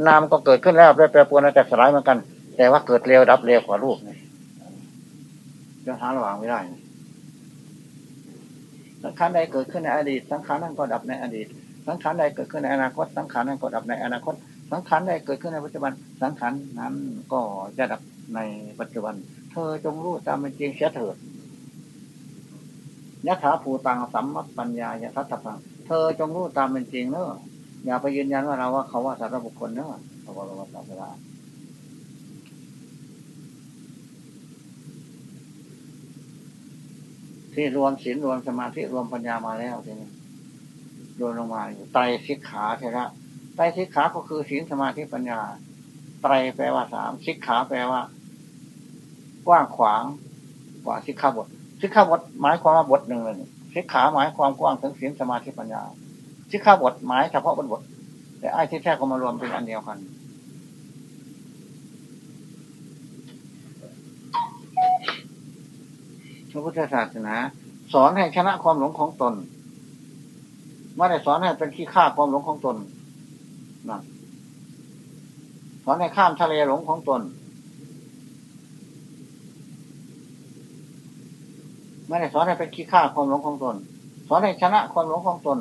นามก็เกิดขึ้นแล้วแปรปรวนแตกสลายเหมือนกัน แต่ว่าเกิดเร็วดับเร็วกว่ารูปนี่จะหาระหว่างไม่ได้สังขารใดเกิดขึ้นในอดีต สังขารนั้นก็ดับในอดีต สังขารใดเกิดขึ้นในอนาคต สังขารนั้นก็ดับในอนาคต สังขารใดเกิดขึ้นในปัจจุบัน สังขารนั้นก็จะดับในปัจจุบัน เธอจงรู้ตามเป็นจริงเสียเถิดยะถาภูตังสัมมัปปัญญายะทัตถัง เธอจงรู้ตามเป็นจริงเนอะ อย่าไปยืนยันว่าเราว่าเขาว่าสารบุคคลเนอะพระบรมศาสดาที่รวมศีลรวมสมาธิรวมปัญญามาแล้วทีนี้รวมลงมาอยู่ไตรสิกขาใช่ไหมไตรสิกขาก็คือศีลสมาธิปัญญา ไตรแปลว่าสามสิกขาแปลว่า กว้างขวางกว่าสิกขาบทสิกขาบทหมายความว่าบทหนึ่งเลยสิกขาหมายความกว้างถึงศีลสมาธิปัญญา สิกขาบทหมายเฉพาะบทบทแต่ไอ้ที่แท้ก็มารวมเป็นอันเดียวกันพระพุทธศาสนา สอนให้ชนะความหลงของตนไม่ได้สอนให้เป็นขี้ข้าความหลงของตนนะสอนให้ข้ามทะเลหลงของตนไม่ได้สอนให้เป็นขี้ข้าความหลงของตน สอนให้ชนะความหลงของตน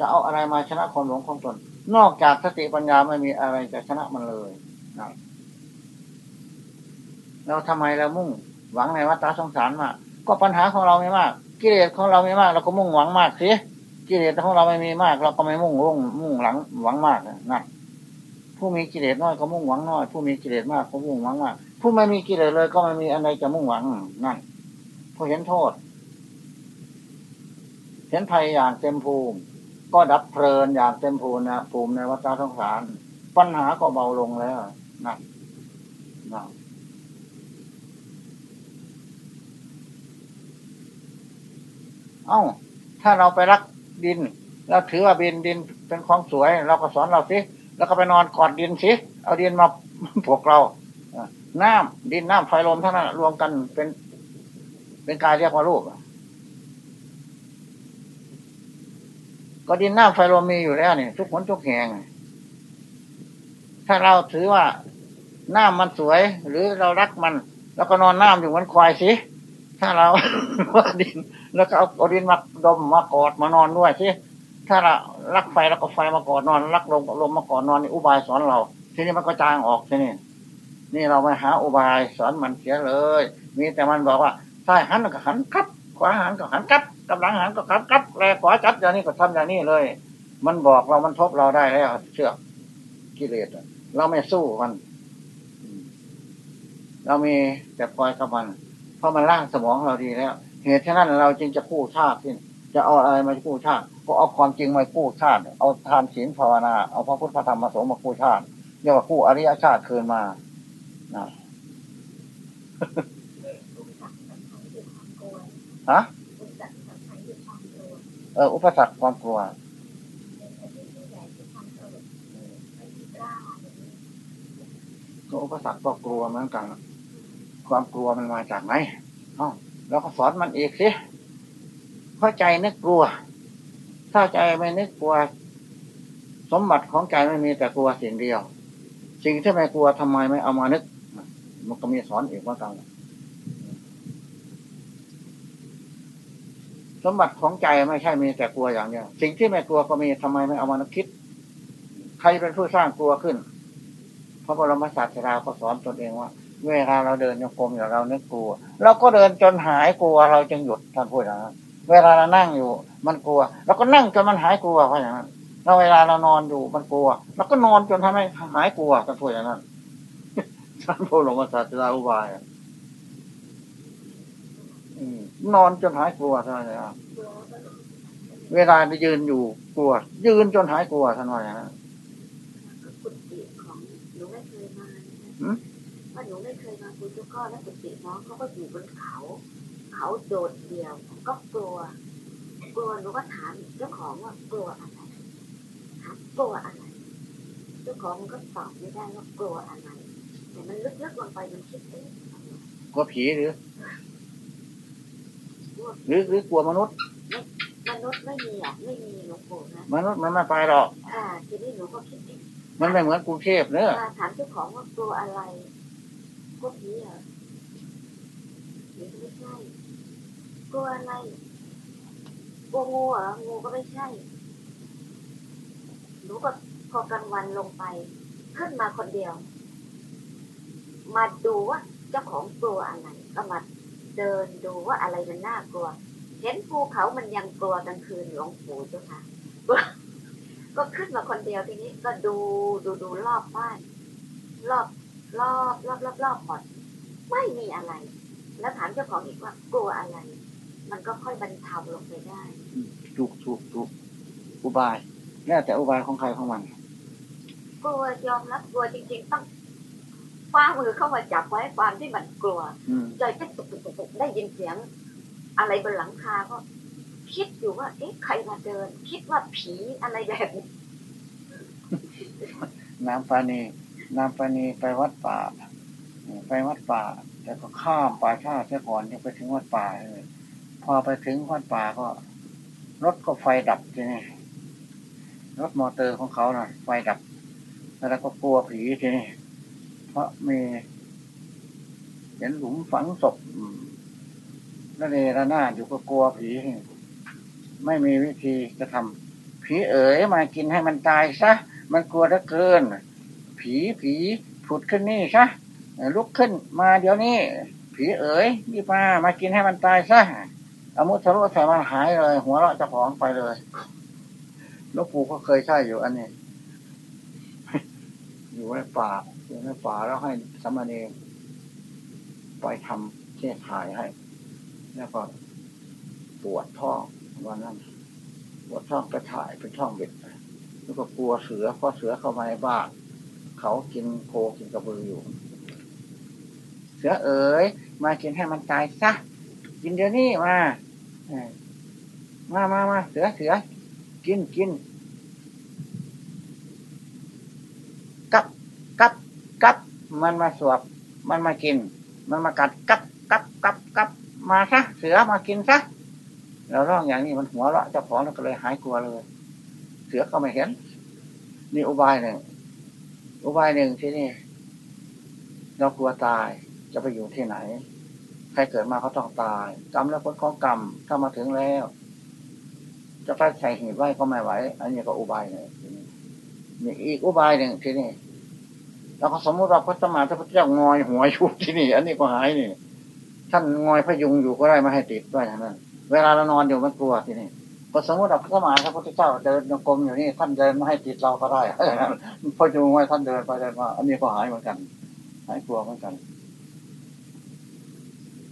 จะเอาอะไรมาชนะความหลงของตน นอกจากสติปัญญาไม่มีอะไรจะชนะมันเลยนะเราทำไมเรามุ่ง หวังในวัฏสงสารมาก ก็ปัญหาของเราไม่มาก กิเลสของเราไม่มาก เราก็มุ่งหวังมากสิกิเลสของเราไม่มีมาก เราก็ไม่มุ่งรุ่งมุ่งหลังหวังมากนะผู้มีกิเลสน้อยก็มุ่งหวังน้อย ผู้มีกิเลสมากก็มุ่งหวังมาก ผู้ไม่มีกิเลสเลยก็ไม่มีอะไรจะมุ่งหวังนั่นผู้เห็นโทษ เห็นภัยอย่างเต็มภูมิ ก็ดับเพลินอย่างเต็มภูมินะภูมิในวัฏสงสาร ปัญหาก็เบาลงแล้วนั่นนั่นเอ้า ถ้าเราไปรักดินเราถือว่าดินดินเป็นของสวย เราก็สอนเราสิ แล้วก็ไปนอนกอดดินสิ เอาดินมาพวกเราน้ำดินน้ำไฟลมทั้งนั้นรวมกันเป็น เป็นกายเรียกว่ารูป ก็ดินน้ำไฟลมมีอยู่แล้วนี่ทุกคนทุกแห่ง ถ้าเราถือว่าน้ำมันสวย หรือเรารักมัน แล้วก็นอนน้ำอยู่มือนควายสิ ถ้าเราว่าดิน แล้วก็เอาเอดินมาดมมากอดมานอนด้วยสิถ้าเรารักไฟแล้วก็ไฟมากอดนอน รักลมลมมากอดนอนนี่อุบายสอนเรา ทีนี้มันก็จางออกทีนี่นี่เราไปหาอุบายสอนมันเสียเลย มีแต่มันบอกว่าซ้ายหันก็หันกับ ขวาหันก็หันกับกำลังหันก็ขับกับแลขวาจับอย่างนี้ก็ทำอย่างนี้เลย มันบอกเรามันทบเราได้แล้วเชื่อกิเลสเราไม่สู้มันเรามีแต่ปล่อยกับมัน เพราะมันล่างสมองเราดีแล้ว เหตุฉะนั้นเราจึงจะกู้ชาติที่จะเอาอะไรมากู้ชาติ ก็เอาความจริงมากู้ชาติ เอาทานศีลภาวนา เอาพระพุทธธรรมมาสงมากู้ชาติเรียกว่ากู้อริยชาติคืนมานะ ฮะเอออุปสรรคความกลัวก็อุปสรรคก็กลัวเหมือนกัน ความกลัวมันมาจากไหนอ๋อเราก็สอนมันอีกสิเพราะใจนึกกลัว ถ้าใจไม่นึกกลัว สมบัติของใจไม่มีแต่กลัวสิ่งเดียว สิ่งที่ไม่กลัวทำไมไม่เอามานึก มันก็มีสอนอีกว่ากัน สมบัติของใจไม่ใช่มีแต่กลัวอย่างเดียวสิ่งที่ไม่กลัวก็มีทำไมไม่เอามานคิด ใครเป็นผู้สร้างกลัวขึ้นพระบรมศาสดาก็สอนตนเองว่าเวลาเราเดินโยกรมอยู่เรานึกกลัวเราก็เดินจนหายกลัวเราจึงหยุดท่านพูดอย่างนั้นเวลาเรานั่งอยู่ มันกลัวเราก็นั่งจนมันหายกลัวเพราะอย่างนั้นเราเวลาเรานอนอยู่มันกลัวเราก็นอนจนทำให้หายกลัวท่านพูดอย่างนั้นท่านพูดลงมาศาสดาอุบาย นอนจนหายกลัวท่านว่าอย่างนั้นเวลาไปยืนอยู่กลัว ยืนจนหายกลัวท่านว่าอย่างนั้นฏิของหนูไม่เคยมานะคะหืมว่าหนูไม่เคยมาคุยทุกข้อแล้วกุฏิน้องเขาก็อยู่บนเขา เขาโดดเดี่ยวก็กลัว กลัวหนูก็ถามเจ้าของว่ากลัวอะไรถามกลัวอะไรเจ้าของมันก็ตอบไม่ได้ว่ากลัวอะไรแต่มันลึกๆลงไปมันคิดเอ๊ะกลัวผีหรือ หรือหรือกลัวมนุษย์ มนุษย์ไม่มีอะไม่มีหลวงปู่นะมนุษย์มันไม่ไปหรอกอ่าทีนี้หนูก็คิดเอ๊ะมันไม่เหมือนกรุงเทพเนอะอ่าถามเจ้าของว่ากลัวอะไรกลัวผีเหรอหรือไม่ใช่กลัวอะไรกลัวงูเหรองูก็ไม่ใช่หนูก็พอกลางวันลงไป ขึ้นมาคนเดียว มาดูว่าเจ้าของกลัวอะไรก็มา เดินดูว่าอะไรมันน่ากลัว เห็นภูเขามันยังกลัวกลางคืนหลวงปู่เจ้าค่ะ ก็ขึ้นมาคนเดียวทีนี้ก็ดูดูดูรอบบ้าน รอบรอบรอบรอบรอบหมดไม่มีอะไร แล้วถามเจ้าของอีกว่ากลัวอะไร มันก็ค่อยบรรเทาลงไปได้ถูกถูกถูกอุบายแล้วแต่อุบายของใครของมันกลัวยอมรับกลัวจริง ๆ ต้อง คว้ามือเข้ามาจับไว้ความที่มันกลัวอืมใจก็ตุกตุกตุกตุกได้ยินเสียง อะไรบนหลังคาก็คิดอยู่ว่า เอ๊ะใครมาเดิน คิดว่าผีอะไรแบบนี้น้ำปานีน้ำปานีไปวัดป่า ไปวัดป่า แต่ก็ข้ามป่าชาเสียก่อนยังไปถึงวัดป่าเลยพอไปถึงวัดป่าก็ รถก็ไฟดับทีนี้รถมอเตอร์ของเขาน่ะ ไฟดับ แล้วก็กลัวผีทีนี้เพราะมีเห็นหลุมฝังศพนั่นเองระนาดอยู่ก็กลัวผี ไม่มีวิธีจะทำผีเอ๋ยมากินให้มันตายซะ มันกลัวเหลือเกิน ผีผีผุดขึ้นนี่ซะลุกขึ้นมาเดี๋ยวนี้ ผีเอ๋ยนี่มามากินให้มันตายซะอามุสรุใส่มันหายเลย หัวเราะเจ้าของไปเลยลูกปู่ก็เคยใช่อยู่อันนี้ อยู่ในป่า อยู่ในป่าแล้วให้สมเณรไปทำเทศถ่ายให้ แล้วก็ปวดท้องวันนั้นปวดท้องก็ถ่ายเป็นท้องเบ็ดแล้วก็กลัวเสือเพราะเสือเข้ามาในบ้านเขากินโคกินกระบืออยู่ เสือเอ๋ยมากินให้มันตายซะกินเดี๋ยวนี้มามามามาเสือเสือ กินกินกับกับกับ มันมาสวบ มันมากิน มันมากัดกับกับกับกับมาซะเสือมากินซะเราร้องอย่างนี้มันหัวเราะเจ้าของแล้วก็เลยหายกลัวเลย เสือก็ไม่เห็น นี่อุบายหนึ่งอุบายหนึ่งที่นี่เรากลัวตายจะไปอยู่ที่ไหน ใครเกิดมาเขาต้องตายกรรมและผลของกรรมถ้ามาถึงแล้ว จะไปใส่หีบไว้ก็ไม่ไหว อันนี้ก็อุบายหนึ่งทีนี้นี่อีกอุบายหนึ่งที่นี่ เราก็สมมติว่าพระสมมาพระพุทธเจ้างอยหัวอยู่ที่นี่ อันนี้ก็หายนี่ ท่านงอยพยุงอยู่ก็ได้ไม่ให้ติดด้วยอย่างนั้น เวลาเรานอนอยู่มันกลัวที่นี่ก็สมมติว่าพระสมหาพระพุทธเจ้าเดินโยกรมอยู่นี่ ท่านเดินไมาให้ติดเราก็ได้พอจูงไว้ท่านเดินไปเดินมา อันนี้ก็หายเหมือนกัน หายกลัวเหมือนกัน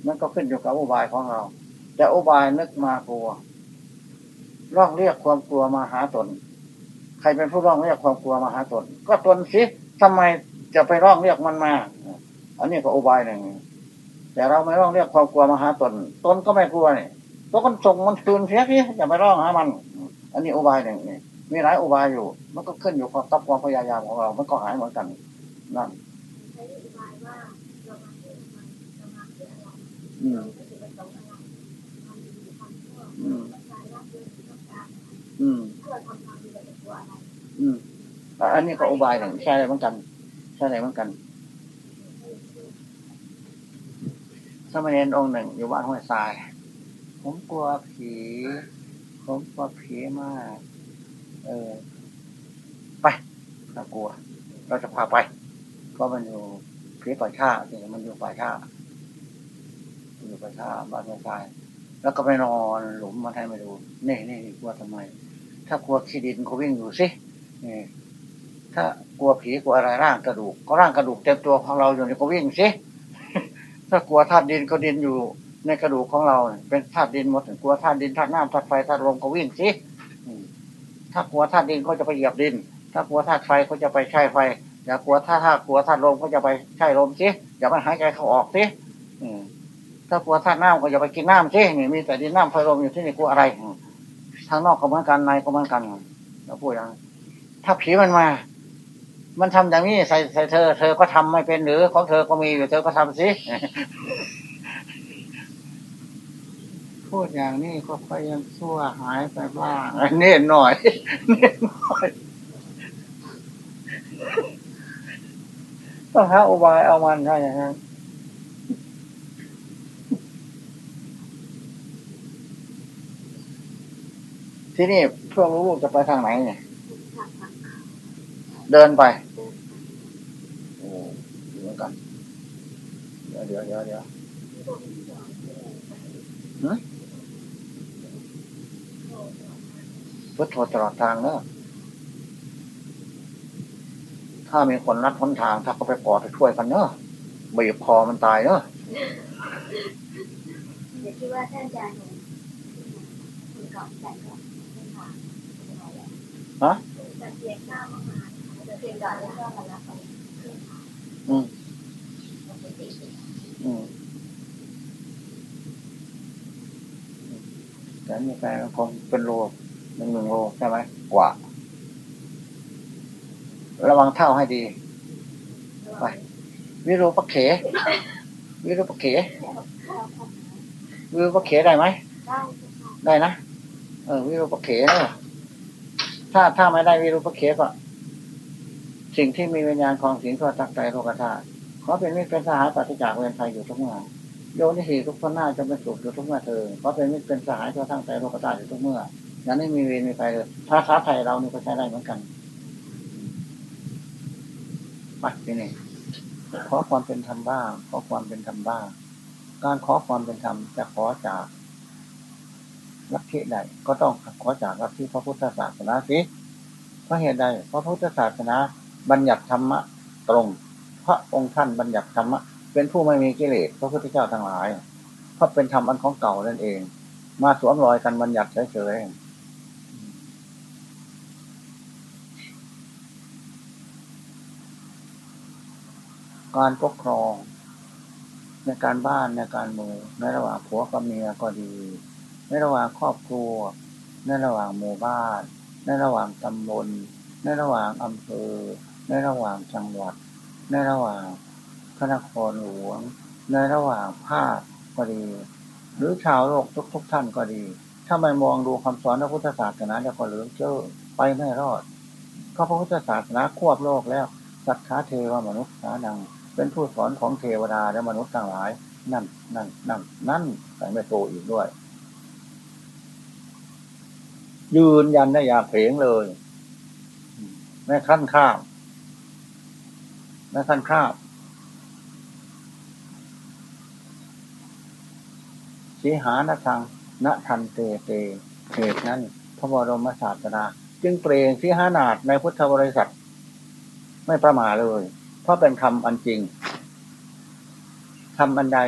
นั่นก็ขึ้นอยู่กับอุบายของเรา แต่อุบายนึกมากลัวร้องเรียกความกลัวมาหาตน ใครเป็นผู้ร้องเรียกความกลัวมาหาตน ก็ตนสิทำไม จะไปร้องเรียกมันมาอันนี้ก็อุบายหนึ่งแต่เราไม่ร้องเรียกความกลัวมาหาตนตนก็ไม่กลัวนี่ตัวก็ส่งมันคืนเสียพี่อย่าไปร้องหามัน อันนี้อุบายหนึ่งนี่มีหลายอุบายอยู่ มันก็ขึ้นอยู่กับความพยายามของเรา มันก็หายเหมือนกันนั่นใช้อุบายว่าเรามาเพื่ออะไรเรามาเพื่ออะไรอืมเราจะประสงค์อะไรทำดีทำชั่วอืมต้องการรับเรื่องที่ต้องการอืมถ้าเราทำความดีเราจะกลัวอะไรอืมอันนี้ก็อุบายหนึ่งใช่เลยเหมือนกัน ใช่เลยเหมือนกันสมณเณรองค์หนึ่งอยู่บ้านห้วยทราย ผมกลัวผี ผมกลัวผีมาก เออ ไปถ้ากลัว เราจะพาไป ก็มันอยู่ผีป่าชาจริงมันอยู่ป่าชาอยู่ป่าชาบ้านห้วยทราย แล้วก็ไปนอนหลุมมันให้มาดูนี่นี่กลัวทำไม ถ้ากลัวขี้ดินก็วิ่งอยู่สินี่ถ้า กลัวผีกลัวอะไรร่างกระดูก ก็ร่างกระดูกเต็มตัวของเราอยู่นี่ก็วิ่งสิถ้ากลัวธาตุดินก็ดินอยู่ในกระดูกของเรา เป็นธาตุดินหมดกลัวธาตุดินธาตุน้ำธาตุไฟธาตุลมก็วิ่งสิถ้ากลัวธาตุดินก็จะไปเหยียบดิน ถ้ากลัวธาตุไฟก็จะไปใช้ไฟ อย่ากลัวถ้าถ้ากลัวธาตุลมก็จะไปใช้ลมสิอย่าไปหายใจเข้าออกสิถ้ากลัวธาตุน้ำก็อย่าไปกินน้ำสินี่มีแต่ดินน้ำไฟลมอยู่ที่นี่กลัวอะไรทางนอกก็เหมือนกันในก็เหมือนกันเราพูดอย่างถ้าผีมันมา มันทำอย่างนี้ใส่ใส่เธอ เธอก็ทำไม่เป็นหรือของเธอก็มีอยู่เธอก็ทำสิพูดอย่างนี้ก็ไปยังชั่วหายไปบ้างเน้นหน่อยเน้นหน่อยต้องหาอุบายเอามันใช่ไหมฮะที่นี่เพื่อรู้ลูกจะไปทางไหนเนี่ย เดินไป โอ้เหมือนกัน เดี๋ยวเดี๋ยวเดี๋ยวเดี๋ยวพุทโธตลอดทางเนอะถ้ามีคนรัดท้นทาง ถ้าเขาไปกอดไปช่วยกันเนอะบีบคอมันตายเนอะเดี๋ยวคิดว่าท่านอาจารย์คุณก่อนแต่ก่อนฮะจะเสียข้าวมาจะเสียก่อนแล้วก็มารับไปอืม อืมแต่มีแฟนคงเป็นโลหนึ่งหนึ่งโลใช่ไหมกว่า ระวังเท่าให้ดีไปวิรูปะเข วิรูปะเขวิรูปะเขได้ไหมได้นะเออวิรูปเขเนะถ้าถ้าไม่ได้วิรูปเขก็ สิ่งที่มีวิญญาณของสิ่งทั่วทั้งใจโลกธาตุ ขอเป็นมิตรเป็นสหายปฏิจากเวรไทยอยู่ทุกเมื่อโยนิสีทุกคนหน้าจะเป็นสุขอยู่ทุกเมื่อเธอขอเป็นมิตรเป็นสหายทั่วทั้งใจโลกธาอยู่ทุกเมื่อนั้นไม่มีเวรมีใครเลยภาษาไทยเรานี่ก็ใช้ได้เหมือนกันไปที่นี่ขอความเป็นธรรมบ้าง ขอความเป็นธรรมบ้าง การขอความเป็นธรรมจะขอจากลัทธิใดก็ต้องขอจากลัทธิพระพุทธศาสนาสิเพราะเหตุใดเพราะพุทธศาสนา บัญญัติธรรมะตรง พระองค์ท่านบัญญัติธรรมะเป็นผู้ไม่มีกิเลสพระพุทธเจ้าทั้งหลายเพราะเป็นธรรมอันของเก่านั่นเอง มาสวมรอยกันบัญญัติเฉยๆการปกครอง ในการบ้านในการเมืองในระหว่างผัวกับเมียก็ดี ในระหว่างครอบครัว ในระหว่างหมู่บ้าน ในระหว่างตำบลในระหว่างอำเภอ ในระหว่างจังหวัด ในระหว่างพระนครหลวง ในระหว่างภาคก็ดี หรือชาวโลกทุกๆทท่านก็ดี ถ้าไม่มองดูคำสอนพระพุทธศาสนาจะก็เหลือเจ้อไปไม่รอดเพราะพระพุทธศาสนาควบโลกแล้วสัทธาเทวมนุษย์สานัง เป็นผู้สอนของเทวดาและมนุษย์ทั้งหลาย นั่นนั่นนั่นนั่นแต่ไม่โตอีกด้วย ยืนยันได้อยากเพลงเลย แม่ขั้นข้าม แม่ขั้นข้ามสีหานทางณทันเตเตเหตุนั้น พระบรมศาสดาจึงเปล่งสีหานาฏในพุทธบริษัท ไม่ประมาเลย เพราะเป็นคำอันจริงคำอันใด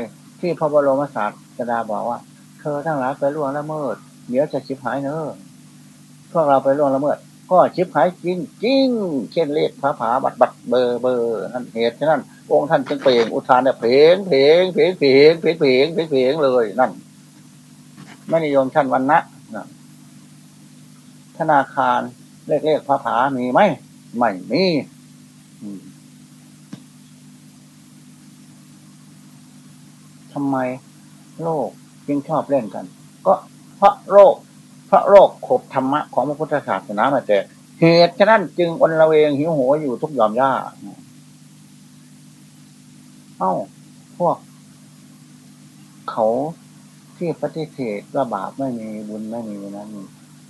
ที่พระบรมศาสดาบอกว่า เธอทั้งหลายไปล่วงละเมิด เดี๋ยวจะชิบหายเนอพวกเราไปล่วงละเมิด ก็ชิบหายจริงจริงเช่นเลขผาผาบัดบัดเบอร์เบอร์นั่นเหตุฉะนั้น องค์ท่านจึงเปล่งอุทานเนี่ยเพลงเพลงเพลงเพลงเพลงเพลงเพลงเลยนั่นไม่นิยมชั้นวันนะธนาคารเลขเลขผาผามีไหมไม่มีทำไมโลกจึงชอบเล่นกัน ก็เพราะโลก พระโรคขบธรรมะของพระพุทธศาสนามาแต่เหตุฉะนั้นจึงอนละเวงหิวโหยอยู่ทุกยอมย่าเอ้า พวก เขาที่ปฏิเสธว่าบาปไม่มีบุญไม่มีนั้น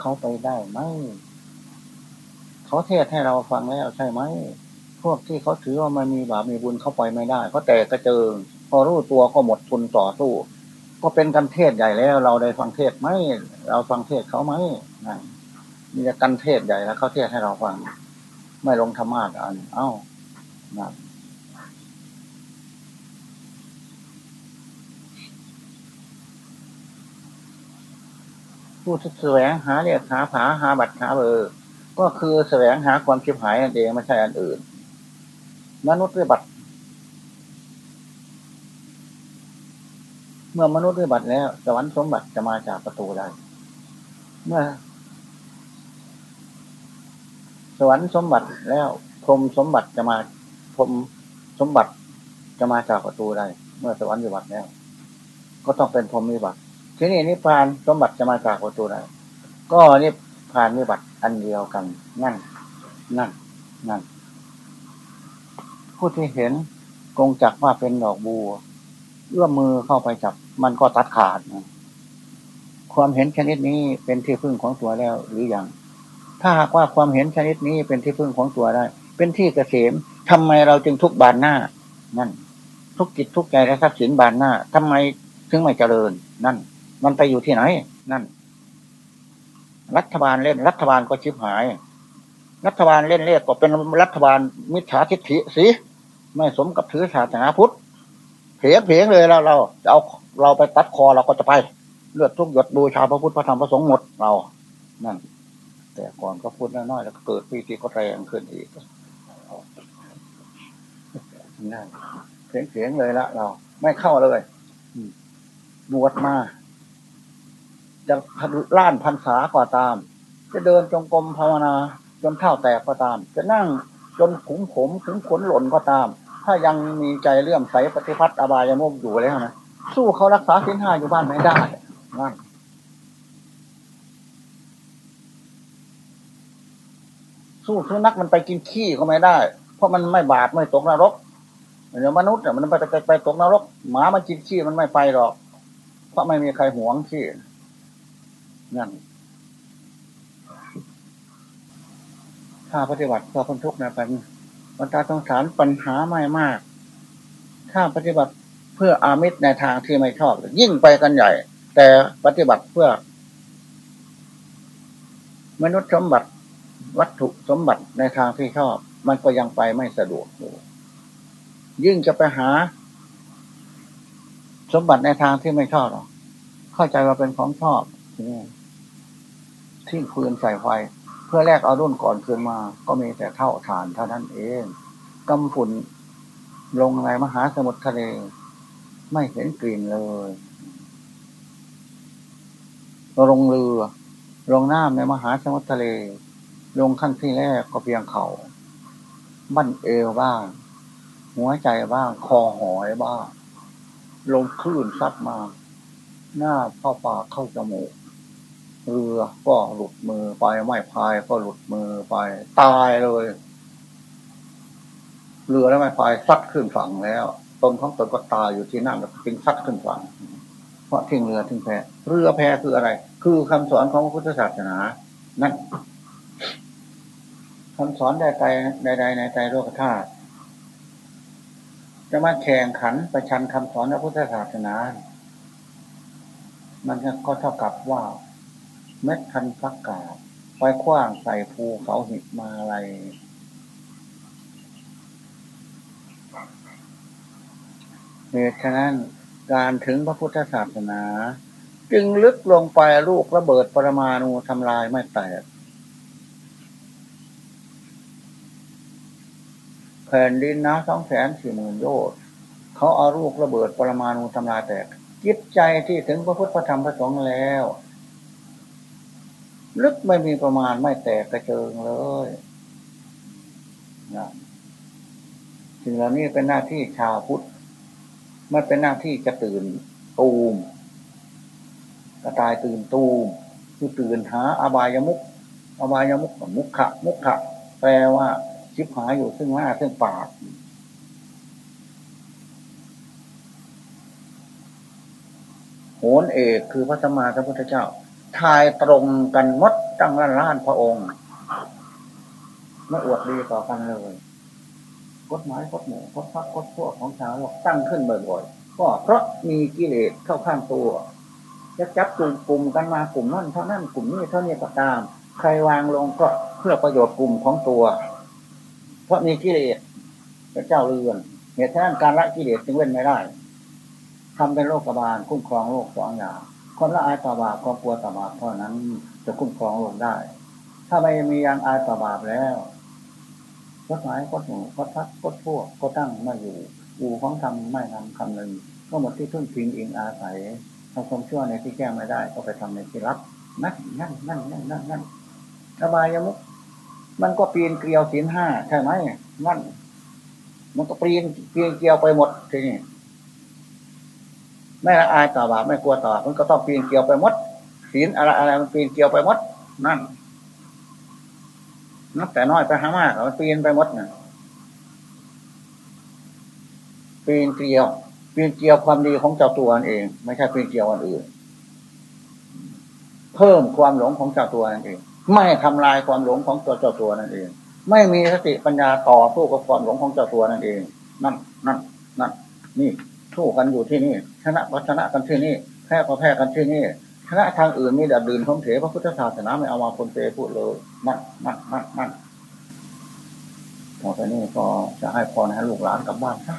เขาไปได้ไหมเขาเทศให้เราฟังแล้วใช่ไหมพวกที่เขาถือว่ามันมีบาปมีบุญเขาไปไม่ได้เขาแต่กระเจิง พอรู้ตัวก็หมดทุนต่อสู้ ก็เป็นกันเทศใหญ่แล้ว เราได้ฟังเทศไหมเราฟังเทศเขาไหมนะมีแต่กันเทศใหญ่แล้วเขาเทศให้เราฟัง ไม่ลงธรรมะอัน เอ้านะผู้แสวงหาเรียกหาผาหาบัตรหาเบอร์ก็คือแสวงหาความคิดหายนั่นเองไม่ใช่อันอื่น มนุษย์วิบัติ เมื่อมนุษย์วิบัติแล้ว สวรรค์สมบัติจะมาจากประตูใดเมื่อ สวรรค์สมบัติแล้วพรหมสมบัติจะมาพรหมสมบัติจะมาจากประตูใดเมื่อสวรรค์วิบัติแล้ว ก็ต้องเป็นพรหมวิบัติทีนี้นิพพานสมบัติจะมาจากประตูใดก็นิพพานวิบัติอันเดียวกัน นั่น นั่น นั่น ผู้ที่เห็นกงจักว่าเป็นดอกบัวเอื้อมมือเข้าไปจับ มันก็ตัดขาดนะความเห็นชนิดนี้เป็นที่พึ่งของตัวแล้วหรืออยังถ้าหากว่าความเห็นชนิดนี้เป็นที่พึ่งของตัวได้ เป็นที่เกษมทำไมเราจึงทุกบานหน้า นั่น ทุกจิตทุกใจและทรัพย์สินบานหน้าทำไมถึงไม่เจริญ นั่น มันไปอยู่ที่ไหน นั่น รัฐบาลเล่น รัฐบาลก็ชิบหาย รัฐบาลเล่นเล่ก็เป็นรัฐบาลมิจฉาทิฏฐิสิไม่สมกับถือศาสนาพุทธเพียงเพียงเลยเราเราจะเอา เราไปตัดคอเราก็จะไป เลือดทุกหยดบูชาพระพุทธพระธรรมพระสงฆ์หมดเรา นั่น แต่ก่อนก็พูดน้อยๆแล้วก็เกิดปีติก็แรงขึ้นอีกนั่นเสียงเสียงเลยละเรา ไม่เข้าเลยบวชมาจะล้านพันษาก็ตาม จะเดินจงกรมภาวนา จนเท่าแตกก็ตาม จะนั่งจนขุมผมถึงขนหล่นก็ตาม ถ้ายังมีใจเลื่อมใสปฏิพัติอบายมุกอยู่แล้วนะ สู้เขารักษาสินห้าอยู่บ้านไม่ได้นั่นสู้สุนัขมันไปกินขี้ก็ไม่ได้ เพราะมันไม่บาดไม่ตกนรกเดี๋ยวมนุษย์เนี่ยมันไปไปไปตกนรก หมามันกินขี้มันไม่ไปหรอก เพราะไม่มีใครหวงขี้นั่นถ้าปฏิบัติเพื่อคนทุกข์นี่ยเป็นบรรดาสงสารปัญหาไม่มาก ถ้าปฏิบัติ พื่ออามิตรในทางที่ไม่ชอบ ยิ่งไปกันใหญ่ แต่ปฏิบัติเพื่อ มนุษย์สมบัติวัตถุสมบัติในทางที่ชอบ มันก็ยังไปไม่สะดวกอยู่ยิ่งจะไปหา สมบัติในทางที่ไม่ชอบหรอเข้าใจว่าเป็นของชอบที่ฟืนใส่ไฟ เพื่อแลกเอารุ่นก่อนคืนมา ก็มีแต่เท่าฐานเท่านั้นเองกำฝุ่นลงในมหาสมุทรทะเล ไม่เห็นกลิ่นเลยลงเรือ ลงน้ำในมหาสมุทรทะเล ลงขั้นที่แรกก็เพียงเขา บั้นเอวบ้าง หัวใจบ้าง คอหอยบ้าง ลงคลื่นซัดมา หน้าเข้าปากเข้าจมูก เรือก็หลุดมือไป ไม่พายก็หลุดมือไป ตายเลย เรือแล้วไม่พายซัดขึ้นฝั่งแล้ว ตนของตนก็ตายอยู่ที่นั่นแล้วจึงซัดขึ้นฝั่งเพราะทิ้งเรือทิ้งแพเรือแพคืออะไร คือคำสอนของพุทธศาสนา นั่นคำสอนใดใดใดในใจโลกธาตุจะมาแข่งขันประชันคำสอนพระพุทธศาสนา มันก็เท่ากับว่าเม็ดพันฟักกาไปคว้างใส่ภูเขาหิมาอะไร เหตุฉะนั้นการถึงพระพุทธศาสนา จึงลึกลงไปลูกระเบิดปรมาณูทำลายไม่แตกแผ่นดินนะสองแสนสี่หมื่นโยชน์เขาเอาลูกระเบิดปรมาณูทำลายแตกจิตใจที่ถึงพระพุทธธรรมพระสงฆ์แล้ว ลึกไม่มีประมาณไม่แตกกระเจิงเลยนะสิ่งเหล่านี้เป็นหน้าที่ชาวพุทธ มันเป็นหน้าที่จะตื่นตูมกระตายตื่นตูมคือตื่นหาอบายมุกอบายมุกมุขะมุขะแปลว่าชิบหายอยู่ซึ่งหน้าซึ่งปาก โหนเอกคือพระสมมาสัมพุทธเจ้า ทายตรงกันมดตั้งล้านล้านพระองค์ ไม่อวดดีต่อกันเลย กฎหมายกฎหมู่กฎพักกฎพวกของชาวโลกตั้งขึ้นบ่อยๆก็เพราะมีกิเลสเข้าข้างตัวจะจับกลุ่มกลุ่มกันมากลุ่มนั่นเท่านั้นกลุ่มนี้เท่านี้ก็ตาม ใครวางลงก็เพื่อประโยชน์กลุ่มของตัว เพราะมีกิเลสพระเจ้าเรือนเหตุฉะนั้นการละกิเลสจึงเว้นไม่ได้ทำเป็นโรคบาลคุ้มครองโรคสองอย่างคนละอายตาบาปก็กลัวตาบาปเท่าะนั้นจะคุ้มครองโรคได้ ถ้าไม่มียังอายตาบาปแล้ว กฎหมายกฎหมู่กฎพักกฎพวกก็ตั้งม่อยู่ อู่ของทำไม่นำคำหนึ่งก็หมดที่พึ่งพิงอิงอาศัยทำความชั่วในที่แก้ไม่ได้ก็ไปทำในที่รับนั่นนั่นนั่นนั่นนั่นนั่นอบายมุกมันก็ปีนเกลียวศีลห้าใช่ไหมนั่นมันก็ปีนปีนเกลียวไปหมดทีนี้ไม่ละอายต่อบาปไม่กลัวต่อมันก็ต้องปีนเกลียวไปหมดศีลอะไรอะไรมันปีนเกลียวไปหมดนั่น นับแต่น้อยไปหามากมันปีนไปหมดนะปีนเกลียวปีนเกลียวความดีของเจ้าตัวนั่นเอง ไม่ใช่ปีนเกลียวอันอื่น เพิ่มความหลงของเจ้าตัวนั่นเอง ไม่ทำลายความหลงของตัวเจ้าตัวนั่นเอง ไม่มีสติปัญญาต่อสู้กับความหลงของเจ้าตัวนั่นเอง นั่นนั่นนั่นนี่สู้กันอยู่ที่นี่ชนะก็ชนะกันที่นี่แพ้ก็แพ้กันที่นี่ ชนะทางอื่นมีแต่ดื่นของเถพระพุทธศาสนาไม่เอามาคนเตพูดเลยนั่นนั่นนั่นนั่นต่อไปนี้ก็จะให้พรให้ลูกหลานกลับบ้านซะ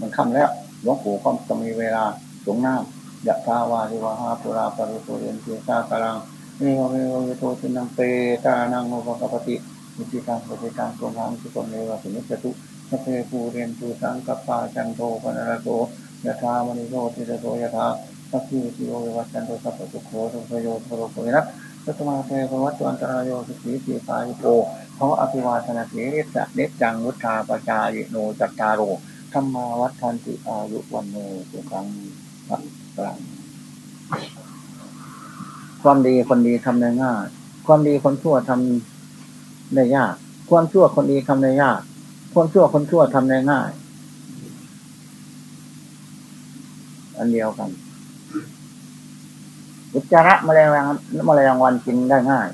มันค่ำแล้วหลวงปู่ก็จะมีเวลาสงน้ำยะทาวาริวหาปุราปริปุเรนติสากลังนี่วะเมวะโตจินังเปตานังโมกปติมิจิตังปฏิตังตุมังสุตเมวะสิมิจตุสเพปูเรนตุสังกัปปาจันโทปนรโตยะทามณิโรติโตยะทา สัพพิติโยวิวัชชันโตสัพพะทุโขสุขโยทุโรโกวินัสสัตมาเทภวัตตันตรายโยสุขีสีกายโกเพราะอภิวาทนาสีเนสเนจังวุฒาปจายโนจัตตาโรธรรมาวัฏันติอายุวันเนสุขังพักลังความดีคนดีทำได้ง่าย ความดีคนชั่วทำได้ยาก ความชั่วคนดีทำได้ยาก ความชั่วคนชั่วทำได้ง่าย อันเดียวกัน อุจจาระแมลงแมลงวันกินได้ง่าย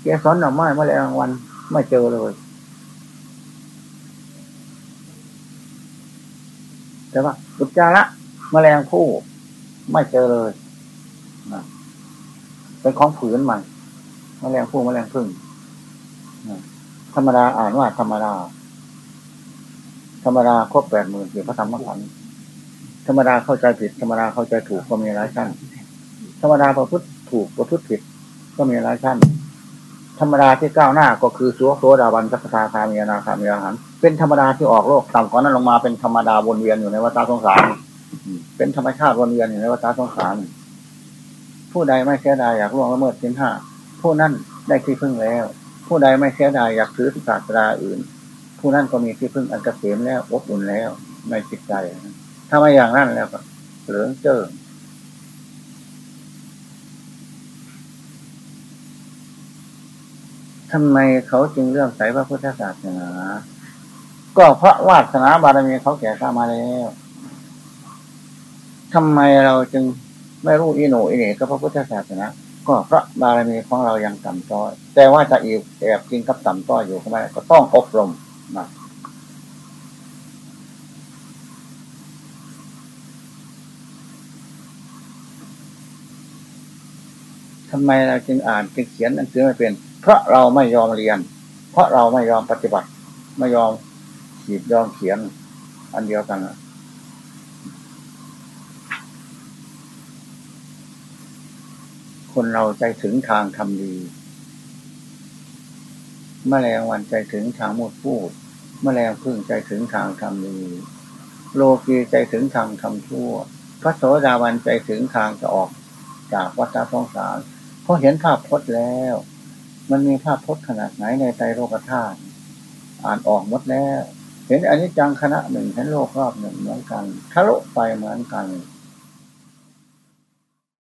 เกสรหน่อไม้แมลงวันไม่เจอเลยแต่ว่าอุจจาระแมลงผู้ไม่เจอเลยเป็นของผืนใหม่แมลงผู้แมลงพึ่งธรรมดาอ่านว่าธรรมดา ธรรมดาครบแปดหมื่นเกี่ยวกับธรรมขันธ์ ธรรมดาเข้าใจผิด ธรรมดาเข้าใจถูกก็มีหลายชั้น ธรรมดาประพฤติถูกประพฤติผิดก็มีหลายชั้น ธรรมดาที่ก้าวหน้าก็คือสัวโสดาบันสัพพาคามีนาคามีอาหารเป็นธรรมดาที่ออกโลกต่ำกว่านั้นลงมาเป็นธรรมดาวนเวียนอยู่ในวัฏสงสาร เป็นธรรมชาติวนเวียนอยู่ในวัฏสงสาร ผู้ใดไม่เสียดายอยากล่วงละเมิดสินห้าผู้นั้นได้ที่พึ่งแล้ว ผู้ใดไม่เสียดายอยากถือศาสนาอื่น ผู้นั้นก็มีที่พึ่งอันเกษมแล้วอบอุ่นแล้วในจิตใจ ถ้าไม่อย่างนั้นแล้วก็เหลืองเจอทำไมเขาจึงเลื่อมใสพระพุทธศาสนา ก็เพราะวาสนาบารมีเขาแก่ข้ามาแล้วทำไมเราจึงไม่รู้อิโนอิเนกับพระพุทธศาสนาก็เพราะบารมีของเรายังต่ำต้อย แต่ว่าจะอีกแอบจริงกับต่ำต้อยอยู่ก็ไม่ก็ต้องอบรมนะ ทำไมเราจึงอ่านจึงเขียนหนังสือไม่เป็น เพราะเราไม่ยอมเรียน เพราะเราไม่ยอมปฏิบัติ ไม่ยอมขีดยอมเขียน อันเดียวกันคนเราใจถึงทางทำดีมแมลงวันใจถึงทางมดพูดมแมลงพึ่งใจถึงทางทำดีโลกีใจถึงทางทำชั่ว พระโสดาบันใจถึงทางจะออกจากวัฏสงสาร เพราะเห็นภาพพจน์แล้ว มันมีภาพพจน์ขนาดไหนในใจโลกธาตุอ่านออกหมดแล้ว เห็นอันนี้จังคณะหนึ่งเห็นโลกรอบหนึ่งเหมือนกันทะลุไปเหมือนกัน